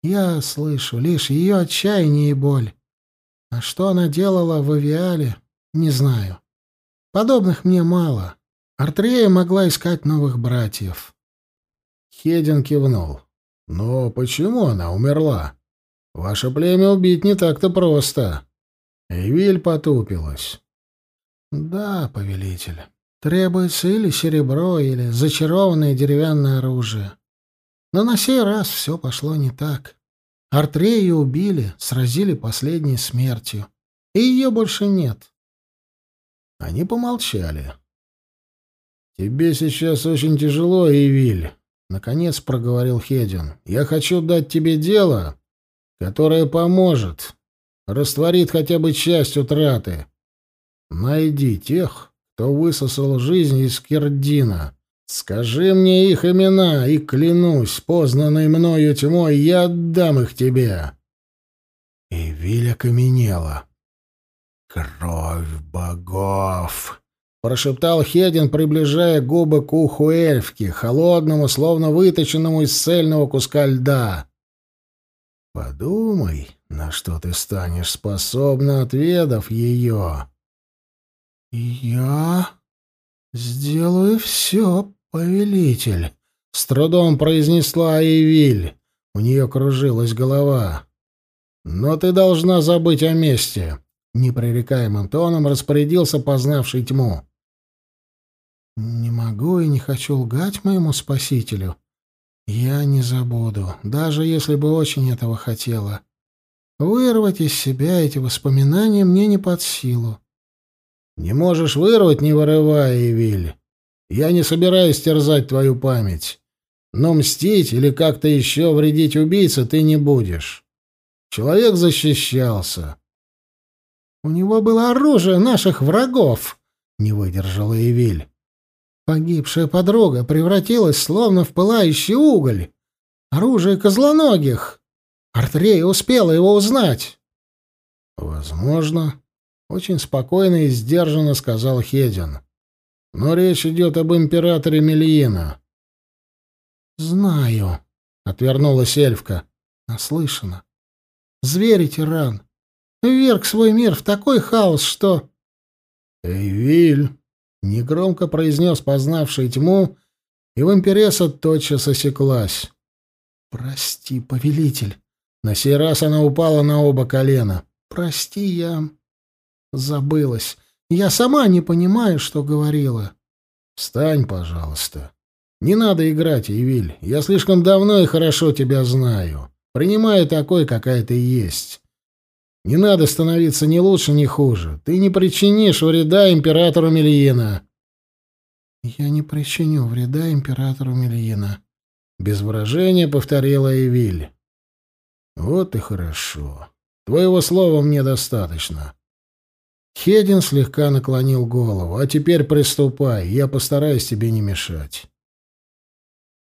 Я слышу лишь ее отчаяние и боль. А что она делала в Эвиале, не знаю. Подобных мне мало. Артрея могла искать новых братьев». Хедин кивнул. «Но почему она умерла?» Ваше племя убить не так-то просто. Эвиль потупилась. Да, повелитель. Требуется или серебро, или зачарованное деревянное оружие. Но на сей раз все пошло не так. Артрею убили, сразили последней смертью. И ее больше нет. Они помолчали. «Тебе сейчас очень тяжело, Эвиль», — наконец проговорил Хедин. «Я хочу дать тебе дело, которая поможет, растворит хотя бы часть утраты. Найди тех, кто высосал жизнь из Кирдина. Скажи мне их имена, и клянусь, познанной мною тьмой, я отдам их тебе. И Виля каменела. «Кровь богов!» — прошептал Хедин, приближая губы к уху эльфки, холодному, словно выточенному из цельного куска льда. Подумай, на что ты станешь способна, отведав ее. «Я сделаю все, повелитель», — с трудом произнесла Эйвиль. У нее кружилась голова. «Но ты должна забыть о месте», — непререкаемым тоном распорядился познавший тьму. «Не могу и не хочу лгать моему спасителю. Я не забуду, даже если бы очень этого хотела. Вырвать из себя эти воспоминания мне не под силу. Не можешь вырвать, не вырывая, Эвиль. Я не собираюсь терзать твою память. Но мстить или как-то еще вредить убийце ты не будешь. Человек защищался. У него было оружие наших врагов, не выдержала Эвиль. Погибшая подруга превратилась словно в пылающий уголь. Оружие козлоногих. Артрея успела его узнать. Возможно, очень спокойно и сдержанно сказал Хедин. Но речь идет об императоре Мельина. Знаю, отвернулась эльфка. Наслышана. Звери-тиран. Вверг свой мир в такой хаос, что... Эйвиль, негромко произнес познавший тьму, и вампиреса тотчас осеклась. «Прости, повелитель». На сей раз она упала на оба колена. «Прости, я Забылась. Я сама не понимаю, что говорила. Встань, пожалуйста. Не надо играть, Ивиль. Я слишком давно и хорошо тебя знаю. Принимаю такой, какая ты есть. Не надо становиться ни лучше, ни хуже. Ты не причинишь вреда императору Мельина. Я не причиню вреда императору Мельина. Без выражения повторила Эвиль. Вот и хорошо. Твоего слова мне достаточно. Хедин слегка наклонил голову. «А теперь приступай, я постараюсь тебе не мешать».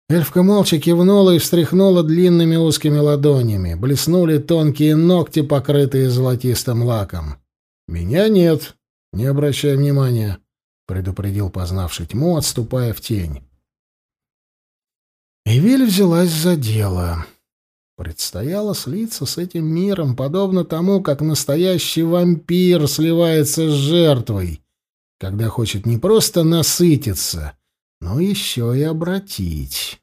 Эльфка молча кивнула и встряхнула длинными узкими ладонями. Блеснули тонкие ногти, покрытые золотистым лаком. «Меня нет, не обращай внимания», — предупредил познавший тьму, отступая в тень. Эвель взялась за дело. Предстояло слиться с этим миром, подобно тому, как настоящий вампир сливается с жертвой, когда хочет не просто насытиться, но еще и обратить.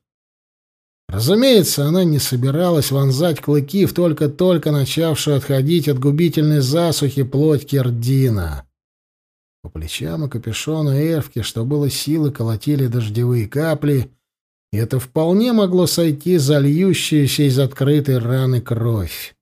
Разумеется, она не собиралась вонзать клыки в только-только начавшую отходить от губительной засухи плоть Кердина. По плечам и капюшону Эрвки, что было силы, колотили дождевые капли — и это вполне могло сойти за льющуюся из открытой раны кровь.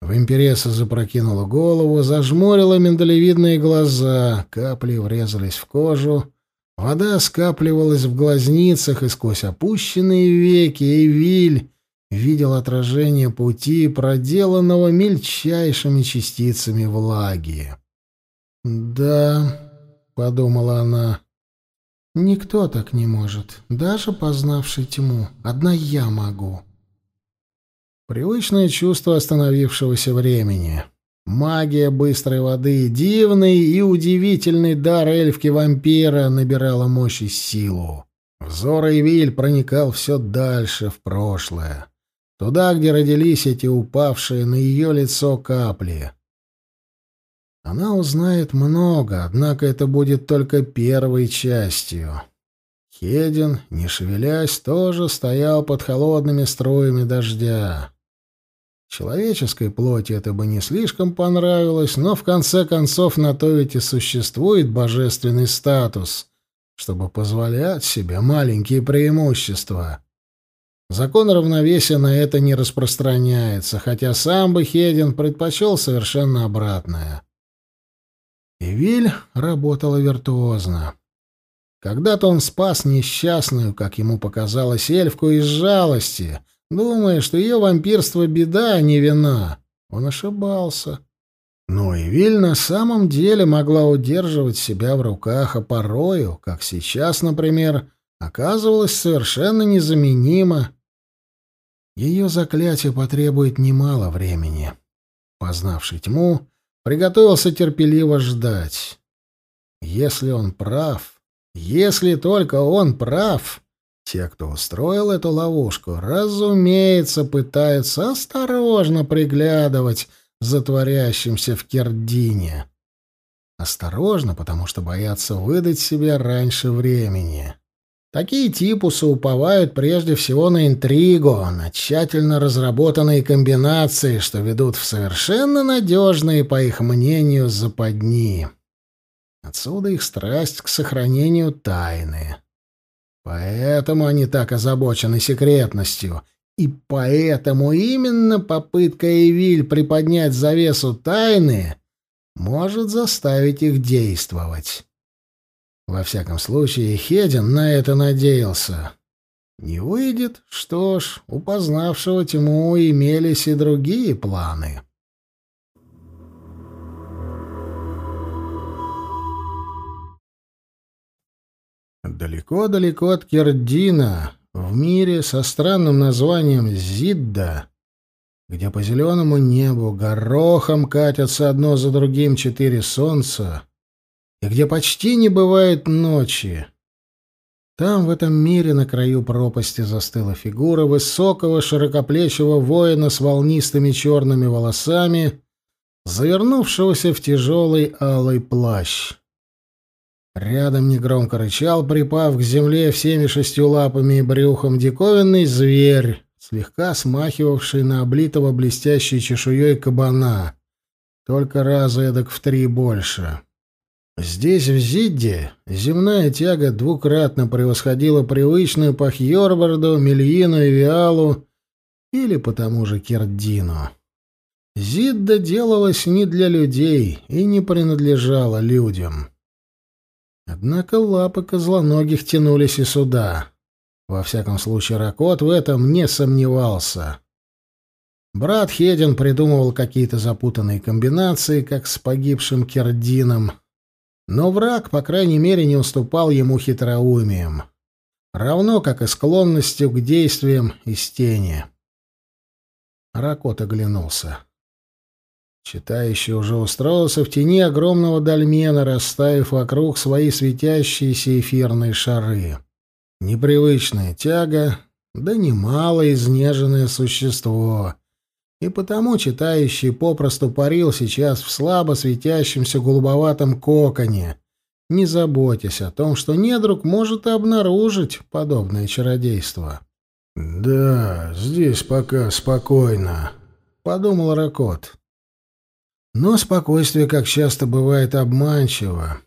Вампиресса запрокинула голову, зажмурила миндалевидные глаза, капли врезались в кожу, вода скапливалась в глазницах, и сквозь опущенные веки Эвиль видел отражение пути, проделанного мельчайшими частицами влаги. «Да», — подумала она, Никто так не может, даже познавший тьму. Одна я могу. Привычное чувство остановившегося времени. Магия быстрой воды, дивный и удивительный дар эльфки-вампира набирала мощь и силу. Взор Эвиль проникал все дальше, в прошлое. Туда, где родились эти упавшие на ее лицо капли. Она узнает много, однако это будет только первой частью. Хедин, не шевелясь, тоже стоял под холодными струями дождя. Человеческой плоти это бы не слишком понравилось, но в конце концов на то ведь и существует божественный статус, чтобы позволять себе маленькие преимущества. Закон равновесия на это не распространяется, хотя сам бы Хедин предпочел совершенно обратное. Эвиль работала виртуозно. Когда-то он спас несчастную, как ему показалось, эльфку из жалости, думая, что ее вампирство — беда, а не вина. Он ошибался. Но Эвиль на самом деле могла удерживать себя в руках, а порою, как сейчас, например, оказывалась совершенно незаменима. Ее заклятие потребует немало времени. Познавший тьму, приготовился терпеливо ждать. Если он прав, если только он прав, Те, кто устроил эту ловушку, разумеется, пытаются осторожно приглядывать за творящимся в Кердине. Осторожно, потому что боятся выдать себя раньше времени. Такие типусы уповают прежде всего на интригу, на тщательно разработанные комбинации, что ведут в совершенно надежные, по их мнению, западни. Отсюда их страсть к сохранению тайны. Поэтому они так озабочены секретностью, и поэтому именно попытка Эвиль приподнять завесу тайны может заставить их действовать. Во всяком случае, Хедин на это надеялся. Не выйдет, что ж, у познавшего тьму имелись и другие планы. Далеко-далеко от Кердина, в мире со странным названием Зидда, где по зеленому небу горохом катятся одно за другим четыре солнца, и где почти не бывает ночи. Там, в этом мире, на краю пропасти застыла фигура высокого широкоплечего воина с волнистыми черными волосами, завернувшегося в тяжелый алый плащ. Рядом негромко рычал, припав к земле всеми шестью лапами и брюхом, диковинный зверь, слегка смахивавший на облитого блестящей чешуей кабана, только раза эдак в три больше. Здесь, в Зидде, земная тяга двукратно превосходила привычную по Хьорварду, Мельину и Виалу или по тому же Кердину. Зидда делалась не для людей и не принадлежала людям. Однако лапы козлоногих тянулись и сюда. Во всяком случае, Ракот в этом не сомневался. Брат Хедин придумывал какие-то запутанные комбинации, как с погибшим Кердином, но враг, по крайней мере, не уступал ему хитроумием, равно как и склонностью к действиям из тени. Ракот оглянулся. Читающий уже устроился в тени огромного дольмена, расставив вокруг свои светящиеся эфирные шары. Непривычная тяга, да немало изнеженное существо. И потому читающий попросту парил сейчас в слабо светящемся голубоватом коконе, не заботясь о том, что недруг может обнаружить подобное чародейство. «Да, здесь пока спокойно», — подумал Ракот. Но спокойствие, как часто бывает, обманчиво.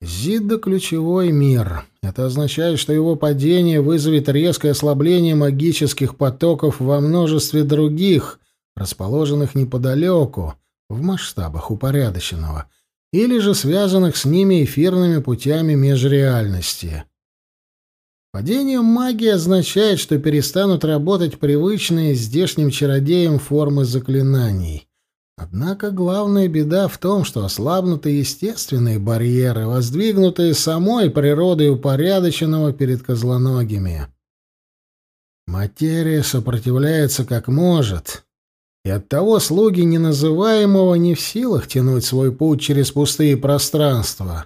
Зидда — ключевой мир. Это означает, что его падение вызовет резкое ослабление магических потоков во множестве других, расположенных неподалеку, в масштабах упорядоченного, или же связанных с ними эфирными путями межреальности. Падение магии означает, что перестанут работать привычные здешним чародеям формы заклинаний. Однако главная беда в том, что ослабнуты естественные барьеры, воздвигнутые самой природой упорядоченного перед козлоногими. Материя сопротивляется как может, и оттого слуги неназываемого не в силах тянуть свой путь через пустые пространства.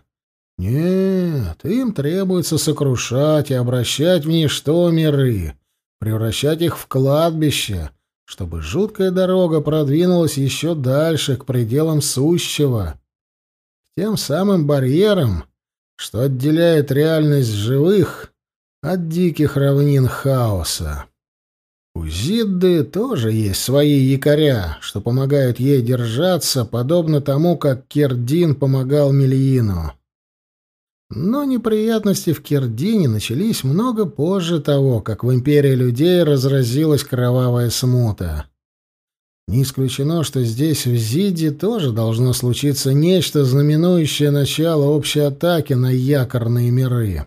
Нет, им требуется сокрушать и обращать в ничто миры, превращать их в кладбище — чтобы жуткая дорога продвинулась еще дальше, к пределам сущего, к тем самым барьерам, что отделяет реальность живых от диких равнин хаоса. У Зидды тоже есть свои якоря, что помогают ей держаться, подобно тому, как Кердин помогал Мельину. Но неприятности в Кирдине начались много позже того, как в империи людей разразилась кровавая смута. Не исключено, что здесь, в Зиде, тоже должно случиться нечто, знаменующее начало общей атаки на якорные миры.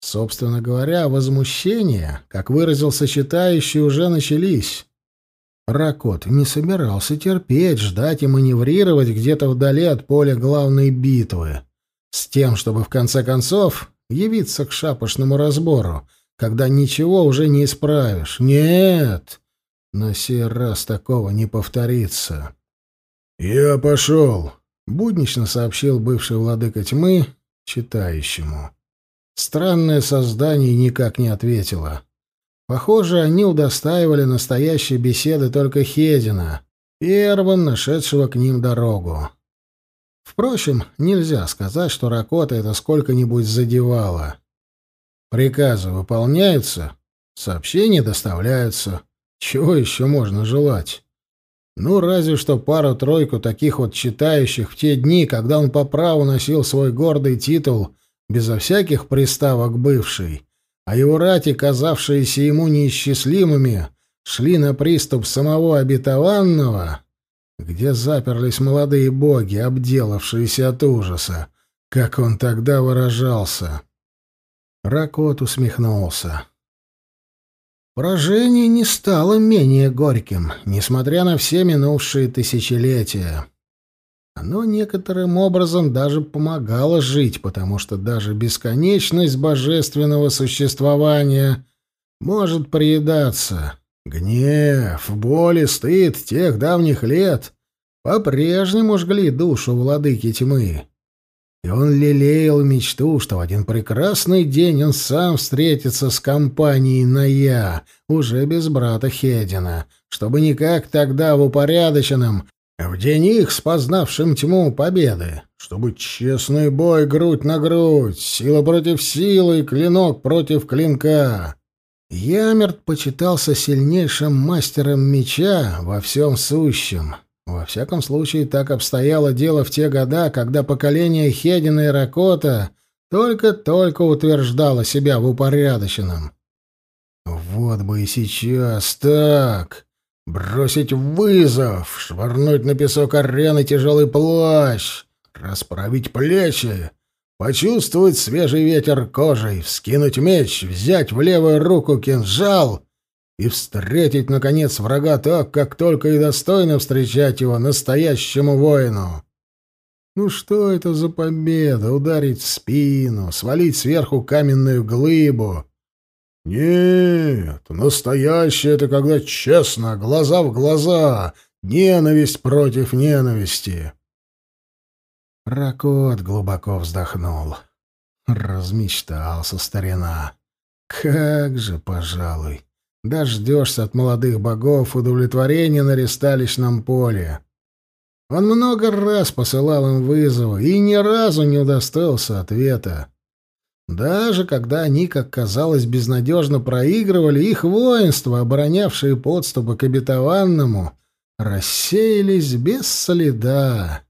Собственно говоря, возмущения, как выразился читающий, уже начались. Ракот не собирался терпеть, ждать и маневрировать где-то вдали от поля главной битвы с тем, чтобы в конце концов явиться к шапошному разбору, когда ничего уже не исправишь. Нет, на сей раз такого не повторится. «Я пошел», — буднично сообщил бывший владыка тьмы читающему. Странное создание никак не ответило. Похоже, они удостаивали настоящей беседы только Хедина, первым нашедшего к ним дорогу. Впрочем, нельзя сказать, что Ракота это сколько-нибудь задевало. Приказы выполняются, сообщения доставляются. Чего еще можно желать? Ну, разве что пару-тройку таких вот читающих в те дни, когда он по праву носил свой гордый титул безо всяких приставок бывший, а его рати, казавшиеся ему неисчислимыми, шли на приступ самого обетованного, где заперлись молодые боги, обделавшиеся от ужаса, как он тогда выражался. Ракот усмехнулся. Поражение не стало менее горьким, несмотря на все минувшие тысячелетия. Оно некоторым образом даже помогало жить, потому что даже бесконечность божественного существования может приедаться. Гнев, боль и стыд тех давних лет по-прежнему жгли душу владыки тьмы. И он лелеял мечту, что в один прекрасный день он сам встретится с компанией на «я», уже без брата Хедина, чтобы никак тогда в упорядоченном, в день их, спознавшим тьму победы, чтобы честный бой грудь на грудь, сила против силы, клинок против клинка. Ямерт почитался сильнейшим мастером меча во всем сущем. Во всяком случае, так обстояло дело в те года, когда поколение Хедина и Ракота только-только утверждало себя в упорядоченном. Вот бы и сейчас так. Бросить вызов, швырнуть на песок арены тяжелый плащ, расправить плечи, почувствовать свежий ветер кожей, вскинуть меч, взять в левую руку кинжал и встретить, наконец, врага так, как только и достойно встречать его настоящему воину. Ну что это за победа? Ударить в спину, свалить сверху каменную глыбу. Нет, настоящее — это когда честно, глаза в глаза, ненависть против ненависти. Ракот глубоко вздохнул. Размечтался старина. Как же, пожалуй, Дождешься от молодых богов удовлетворения на ресталищном поле. Он много раз посылал им вызовы и ни разу не удостоился ответа. Даже когда они, как казалось, безнадежно проигрывали, их воинства, оборонявшие подступы к обетованному, рассеялись без следа.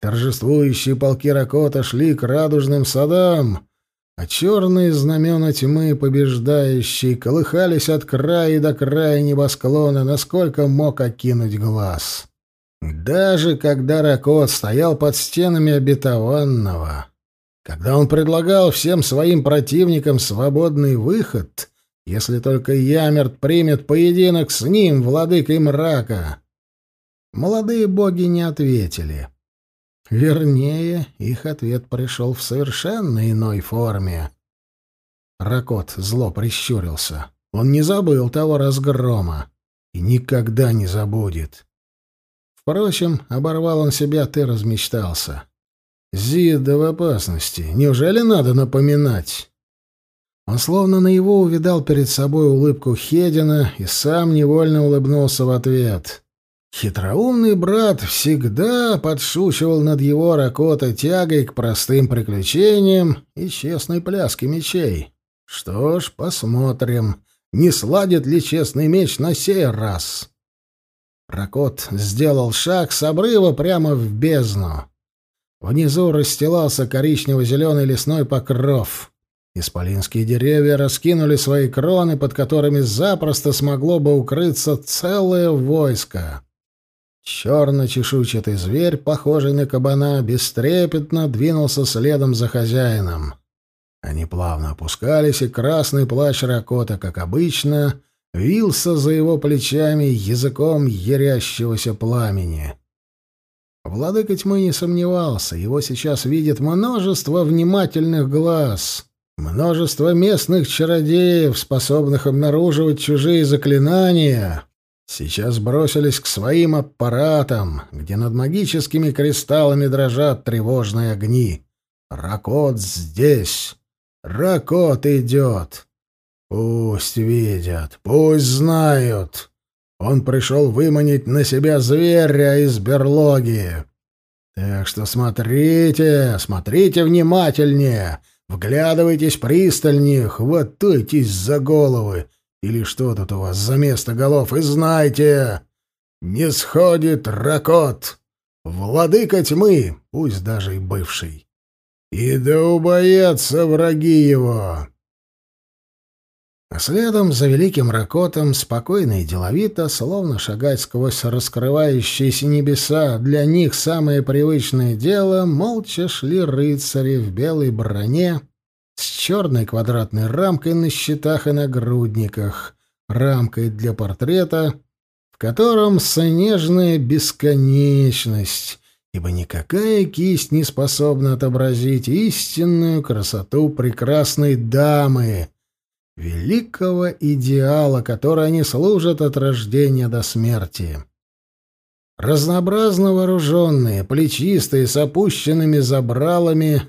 Торжествующие полки Ракота шли к радужным садам, а черные знамена тьмы побеждающие колыхались от края до края небосклона, насколько мог окинуть глаз. Даже когда Ракот стоял под стенами обетованного, когда он предлагал всем своим противникам свободный выход, если только Ямерт примет поединок с ним, владыкой мрака, молодые боги не ответили. Вернее, их ответ пришел в совершенно иной форме. Ракот зло прищурился. Он не забыл того разгрома и никогда не забудет. Впрочем, оборвал он себя, ты размечтался. Зида в опасности. Неужели надо напоминать? Он словно на его увидал перед собой улыбку Хедина и сам невольно улыбнулся в ответ. Хитроумный брат всегда подшучивал над его ракота тягой к простым приключениям и честной пляске мечей. Что ж, посмотрим, не сладит ли честный меч на сей раз. Ракот сделал шаг с обрыва прямо в бездну. Внизу расстилался коричнево-зеленый лесной покров. Исполинские деревья раскинули свои кроны, под которыми запросто смогло бы укрыться целое войско. Черно-чешуйчатый зверь, похожий на кабана, бестрепетно двинулся следом за хозяином. Они плавно опускались, и красный плащ Ракота, как обычно, вился за его плечами языком ярящегося пламени. Владыка тьмы не сомневался, его сейчас видит множество внимательных глаз, множество местных чародеев, способных обнаруживать чужие заклинания, сейчас бросились к своим аппаратам, где над магическими кристаллами дрожат тревожные огни. Ракот здесь. Ракот идет. Пусть видят, пусть знают. Он пришел выманить на себя зверя из берлоги. Так что смотрите, смотрите внимательнее, вглядывайтесь пристальнее, хватайтесь за головы. Или что тут у вас за место голов, и знайте, не сходит Ракот, владыка тьмы, пусть даже и бывший. И да убоятся враги его. А следом за великим Ракотом спокойно и деловито, словно шагать сквозь раскрывающиеся небеса, для них самое привычное дело, молча шли рыцари в белой броне с черной квадратной рамкой на щитах и нагрудниках, рамкой для портрета, в котором снежная бесконечность, ибо никакая кисть не способна отобразить истинную красоту прекрасной дамы, великого идеала, который они служат от рождения до смерти. Разнообразно вооруженные, плечистые, с опущенными забралами,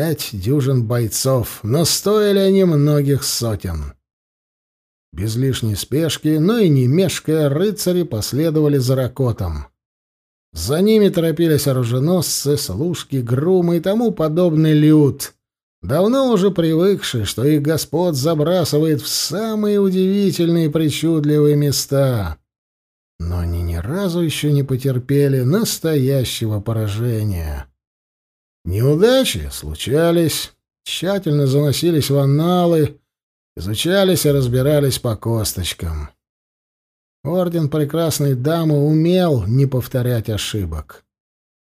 пять дюжин бойцов, но стоили они многих сотен. Без лишней спешки, но и не мешкая, рыцари последовали за Ракотом. За ними торопились оруженосцы, служки, грумы и тому подобный люд — давно уже привыкшие, что их господ забрасывает в самые удивительные и причудливые места. Но они ни разу еще не потерпели настоящего поражения. Неудачи случались, тщательно заносились в анналы, изучались и разбирались по косточкам. Орден Прекрасной Дамы умел не повторять ошибок.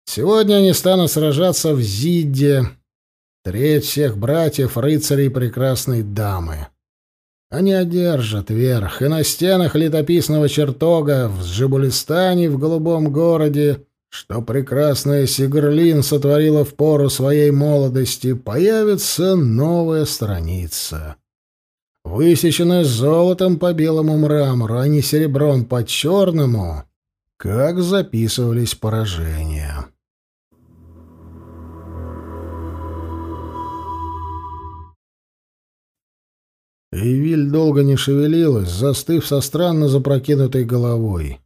Сегодня они станут сражаться в Зидде, Треть всех братьев рыцарей прекрасной дамы. Они одержат верх, и на стенах летописного чертога в Джибулистане, в голубом городе, что прекрасная Сигрлин сотворила в пору своей молодости, появится новая страница. Высеченная золотом по белому мрамору, а не серебром по черному, как записывались поражения. Эйвиль долго не шевелилась, застыв со странно запрокинутой головой.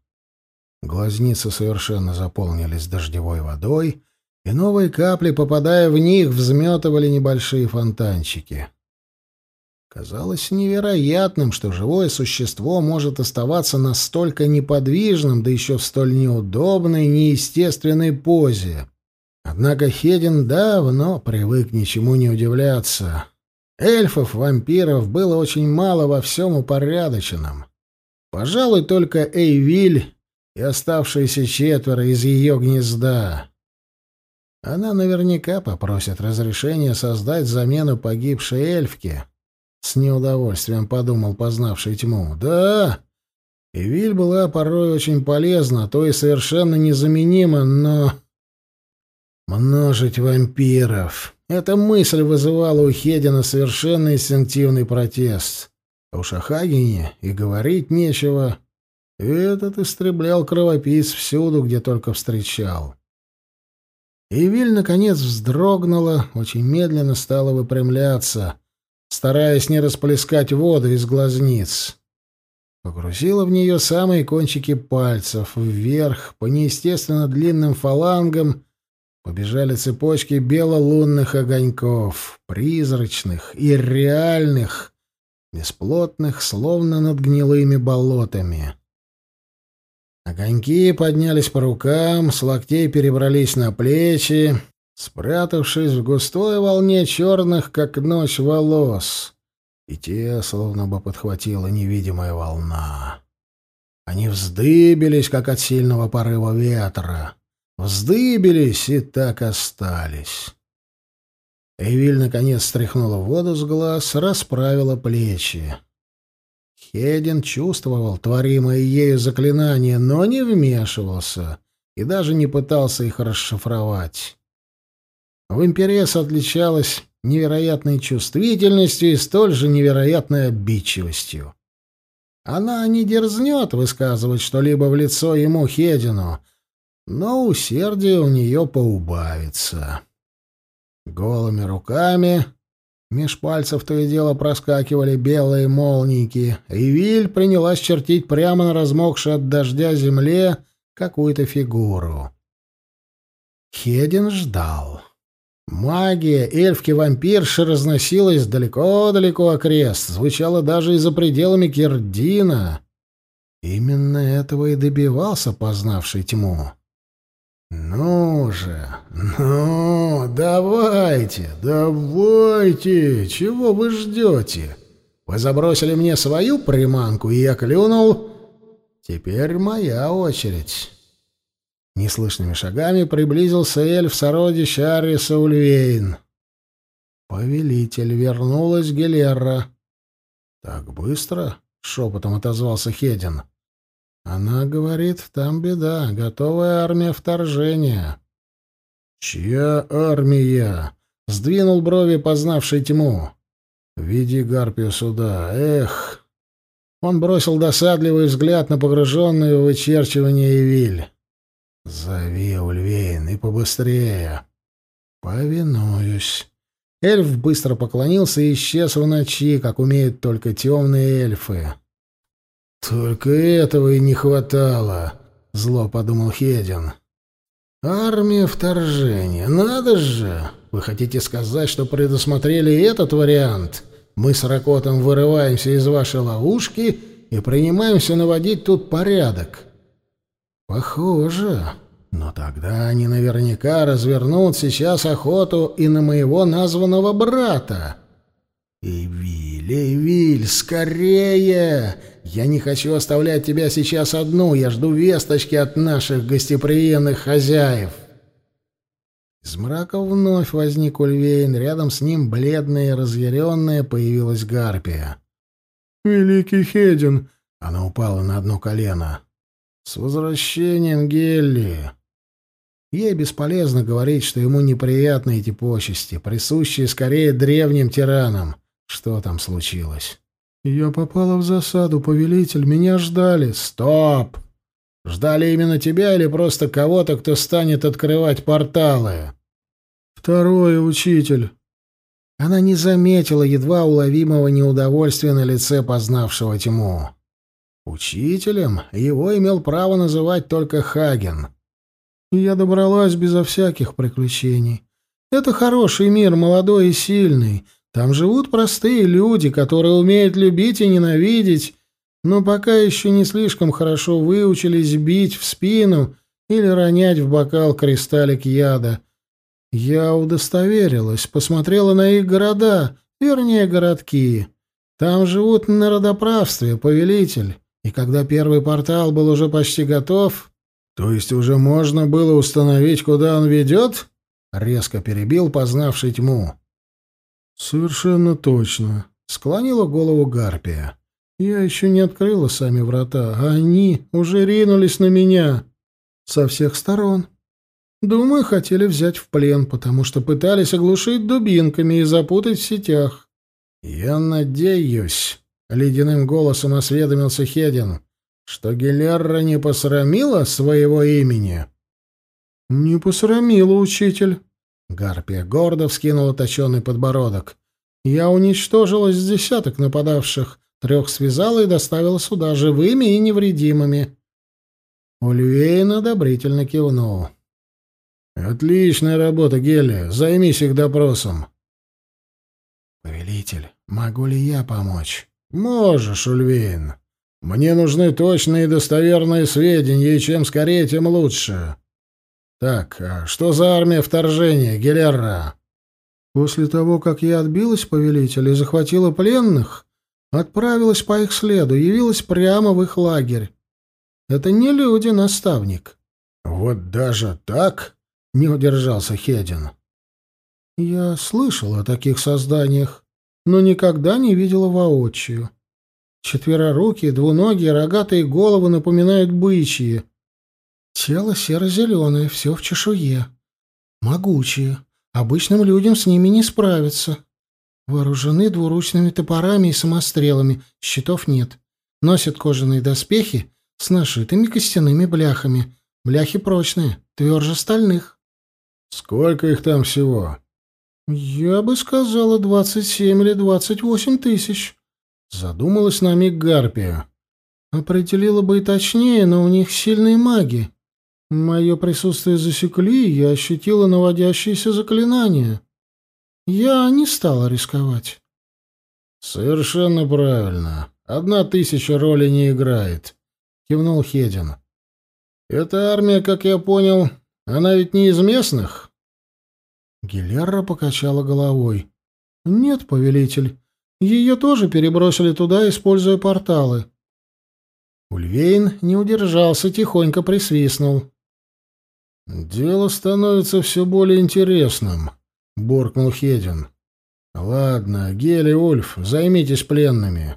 Глазницы совершенно заполнились дождевой водой, и новые капли, попадая в них, взметывали небольшие фонтанчики. Казалось невероятным, что живое существо может оставаться настолько неподвижным, да еще в столь неудобной, неестественной позе. Однако Хедин давно привык ничему не удивляться. Эльфов, вампиров было очень мало во всем упорядоченном. Пожалуй, только Эйвиль и оставшиеся четверо из ее гнезда. Она наверняка попросит разрешения создать замену погибшей эльфки. С неудовольствием подумал познавший тьму. Да, Эвиль была порой очень полезна, то и совершенно незаменима, но... Множить вампиров... Эта мысль вызывала у Хедина совершенно инстинктивный протест. А уж о Хагене и говорить нечего. Этот истреблял кровопийц всюду, где только встречал. Ивиль, наконец, вздрогнула, очень медленно стала выпрямляться, стараясь не расплескать воду из глазниц. Погрузила в нее самые кончики пальцев вверх по неестественно длинным фалангам побежали цепочки белолунных огоньков, призрачных и реальных, бесплотных, словно над гнилыми болотами. Огоньки поднялись по рукам, с локтей перебрались на плечи, спрятавшись в густой волне черных, как ночь, волос, и те словно бы подхватила невидимая волна. Они вздыбились, как от сильного порыва ветра вздыбились и так остались. Эвиль наконец стряхнула воду с глаз, расправила плечи. Хедин чувствовал творимое ею заклинание, но не вмешивался и даже не пытался их расшифровать. В Имперес отличалась невероятной чувствительностью и столь же невероятной обидчивостью. Она не дерзнет высказывать что-либо в лицо ему, Хедину, но усердие у нее поубавится. Голыми руками, Меж пальцев то и дело проскакивали белые молнийки, и Виль принялась чертить прямо на размокшей от дождя земле какую-то фигуру. Хедин ждал. Магия эльфки-вампирши разносилась далеко-далеко окрест, звучала даже и за пределами Кирдина. Именно этого и добивался познавший тьму. «Ну же, ну, давайте, давайте, чего вы ждете? Вы забросили мне свою приманку, и я клюнул. Теперь моя очередь». Неслышными шагами приблизился эльф сородич Ариса Ульвейн. «Повелитель, вернулась Гелерра». «Так быстро?» — шепотом отозвался Хедин. Она говорит, там беда, готовая армия вторжения. Чья армия? Сдвинул брови, познавший тьму. Веди Гарпию сюда. Эх. Он бросил досадливый взгляд на погруженную в вычерчивание Эвиль. «Зови, Ульвейн, и побыстрее!» «Повинуюсь». Эльф быстро поклонился и исчез в ночи, как умеют только темные эльфы. «Только этого и не хватало», — зло подумал Хедин. «Армия вторжения, надо же! Вы хотите сказать, что предусмотрели этот вариант? Мы с Ракотом вырываемся из вашей ловушки и принимаемся наводить тут порядок». «Похоже. Но тогда они наверняка развернут сейчас охоту и на моего названного брата». «Эвиль, Эвиль, скорее! Я не хочу оставлять тебя сейчас одну, я жду весточки от наших гостеприимных хозяев!» Из мрака вновь возник Ульвейн, рядом с ним бледная и разъяренная появилась Гарпия. «Великий Хедин!» — она упала на одно колено. «С возвращением, Гелли!» Ей бесполезно говорить, что ему неприятны эти почести, присущие скорее древним тиранам. Что там случилось? Я попала в засаду, повелитель, меня ждали. Стоп! Ждали именно тебя или просто кого-то, кто станет открывать порталы? Второе, учитель. Она не заметила едва уловимого неудовольствия на лице познавшего тьму. Учителем его имел право называть только Хаген. Я добралась безо всяких приключений. Это хороший мир, молодой и сильный, там живут простые люди, которые умеют любить и ненавидеть, но пока еще не слишком хорошо выучились бить в спину или ронять в бокал кристаллик яда. Я удостоверилась, посмотрела на их города, вернее, городки. Там живут на родоправстве, повелитель. И когда первый портал был уже почти готов, то есть уже можно было установить, куда он ведет, резко перебил познавший тьму. «Совершенно точно», — склонила голову Гарпия. «Я еще не открыла сами врата, а они уже ринулись на меня со всех сторон. Думаю, хотели взять в плен, потому что пытались оглушить дубинками и запутать в сетях». «Я надеюсь», — ледяным голосом осведомился Хедин, «что Гелерра не посрамила своего имени». «Не посрамила, учитель», Гарпия гордо вскинула точеный подбородок. «Я уничтожила с десяток нападавших, трех связала и доставила сюда живыми и невредимыми». Ульвейн одобрительно кивнул. «Отличная работа, Гелия. Займись их допросом». «Повелитель, могу ли я помочь?» «Можешь, Ульвейн. Мне нужны точные и достоверные сведения, и чем скорее, тем лучше». Так, а что за армия вторжения, Гелерра? После того, как я отбилась, повелитель, и захватила пленных, отправилась по их следу, явилась прямо в их лагерь. Это не люди, наставник. Вот даже так? Не удержался Хедин. Я слышал о таких созданиях, но никогда не видела воочию. Четверорукие, двуногие, рогатые головы напоминают бычьи. Тело серо-зеленое, все в чешуе. Могучие. Обычным людям с ними не справиться. Вооружены двуручными топорами и самострелами, щитов нет. Носят кожаные доспехи с нашитыми костяными бляхами. Бляхи прочные, тверже стальных. Сколько их там всего? «Я бы сказала двадцать семь или двадцать восемь тысяч», — задумалась на миг Гарпия. «Определила бы и точнее, но у них сильные маги. Мое присутствие засекли, и я ощутила наводящиеся заклинания. Я не стала рисковать». «Совершенно правильно. Одна тысяча роли не играет», — кивнул Хедин. «Эта армия, как я понял, она ведь не из местных?» Гилерра покачала головой. «Нет, повелитель. Ее тоже перебросили туда, используя порталы». Ульвейн не удержался, тихонько присвистнул. «Дело становится все более интересным», — буркнул Хедин. «Ладно, Гель и Ульф, займитесь пленными.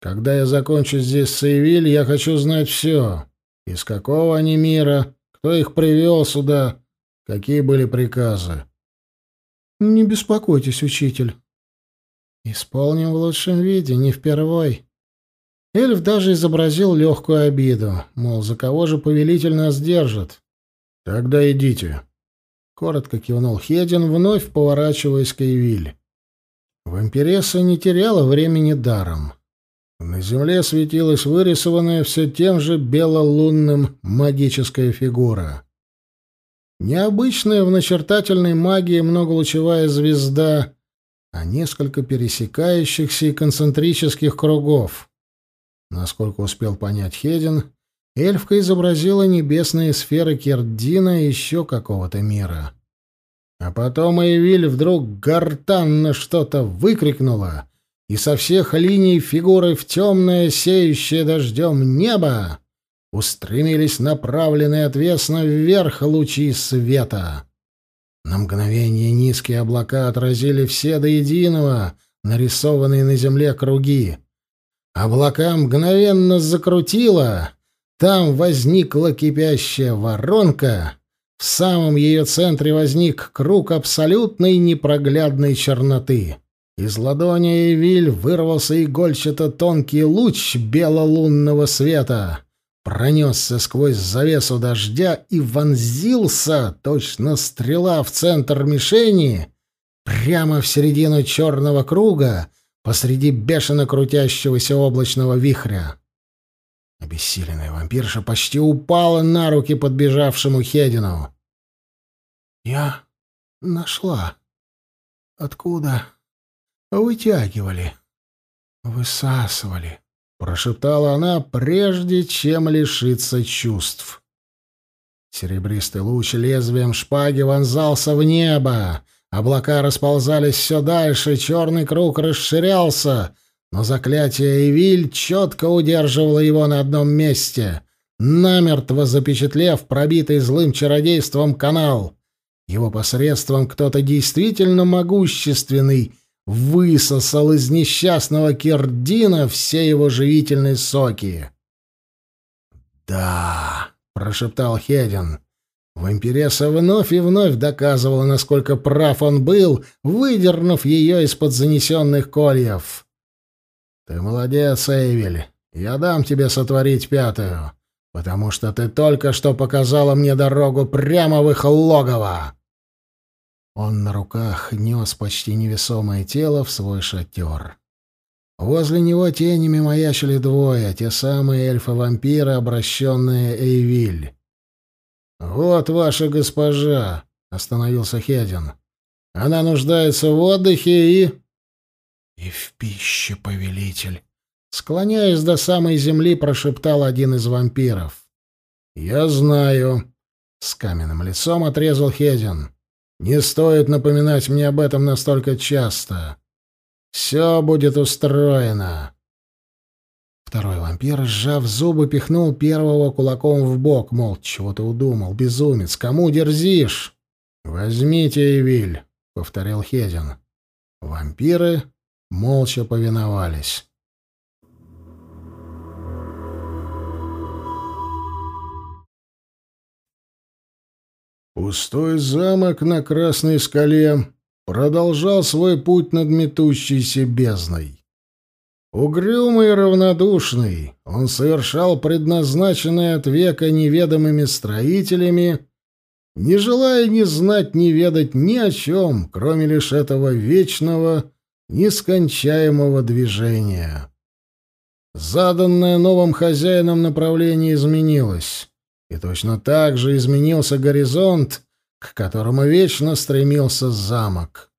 Когда я закончу здесь с Эйвиль, я хочу знать все. Из какого они мира, кто их привел сюда, какие были приказы». «Не беспокойтесь, учитель». «Исполним в лучшем виде, не впервой». Эльф даже изобразил легкую обиду, мол, за кого же повелитель нас держит. «Тогда идите», — коротко кивнул Хедин, вновь поворачиваясь к Эйвиль. Вампиресса не теряла времени даром. На земле светилась вырисованная все тем же белолунным магическая фигура. Необычная в начертательной магии многолучевая звезда, а несколько пересекающихся и концентрических кругов. Насколько успел понять Хедин, эльфка изобразила небесные сферы Кердина и еще какого-то мира. А потом Эйвиль вдруг гортанно что-то выкрикнула, и со всех линий фигуры в темное, сеющее дождем небо устремились направленные отвесно вверх лучи света. На мгновение низкие облака отразили все до единого нарисованные на земле круги. Облака мгновенно закрутило, там возникла кипящая воронка, в самом ее центре возник круг абсолютной непроглядной черноты. Из ладони Эвиль вырвался игольчато-тонкий луч белолунного света, пронесся сквозь завесу дождя и вонзился, точно стрела в центр мишени, прямо в середину черного круга, посреди бешено крутящегося облачного вихря. Обессиленная вампирша почти упала на руки подбежавшему Хедину. «Я нашла. Откуда? Вытягивали. Высасывали», — прошептала она, прежде чем лишиться чувств. Серебристый луч лезвием шпаги вонзался в небо. Облака расползались все дальше, черный круг расширялся, но заклятие Эвиль четко удерживало его на одном месте, намертво запечатлев пробитый злым чародейством канал. Его посредством кто-то действительно могущественный высосал из несчастного Кердина все его живительные соки. «Да», — прошептал Хедин, — Вампиресса вновь и вновь доказывала, насколько прав он был, выдернув ее из-под занесенных кольев. «Ты молодец, Эйвель. Я дам тебе сотворить пятую, потому что ты только что показала мне дорогу прямо в их логово». Он на руках нес почти невесомое тело в свой шатер. Возле него тенями маячили двое, те самые эльфы-вампиры, обращенные Эйвиль. «Вот ваша госпожа», — остановился Хедин. «Она нуждается в отдыхе и...» «И в пище, повелитель!» Склоняясь до самой земли, прошептал один из вампиров. «Я знаю», — с каменным лицом отрезал Хедин. «Не стоит напоминать мне об этом настолько часто. Все будет устроено». Второй вампир, сжав зубы, пихнул первого кулаком в бок, мол, чего ты удумал, безумец, кому дерзишь? «Возьмите, Эвиль», — повторил Хедин. Вампиры молча повиновались. Пустой замок на Красной скале продолжал свой путь над метущейся бездной. Угрюмый и равнодушный, он совершал предназначенное от века неведомыми строителями не желая ни знать, ни ведать ни о чем, кроме лишь этого вечного, нескончаемого движения. Заданное новым хозяином направление изменилось, и точно так же изменился горизонт, к которому вечно стремился замок.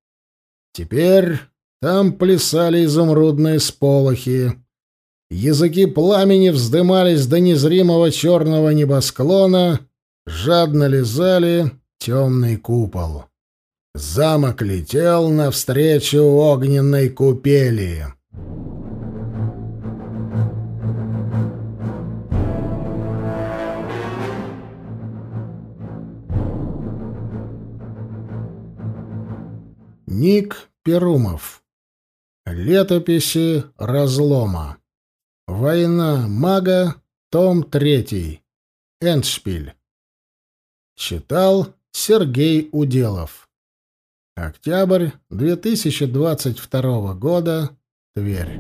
Теперь там плясали изумрудные сполохи, языки пламени вздымались до незримого черного небосклона, жадно лизали темный купол. Замок летел навстречу огненной купели. Ник Перумов. Летописи разлома. Война мага. Том 3. Эндшпиль. Читал Сергей Уделов. Октябрь 2022 года. Тверь.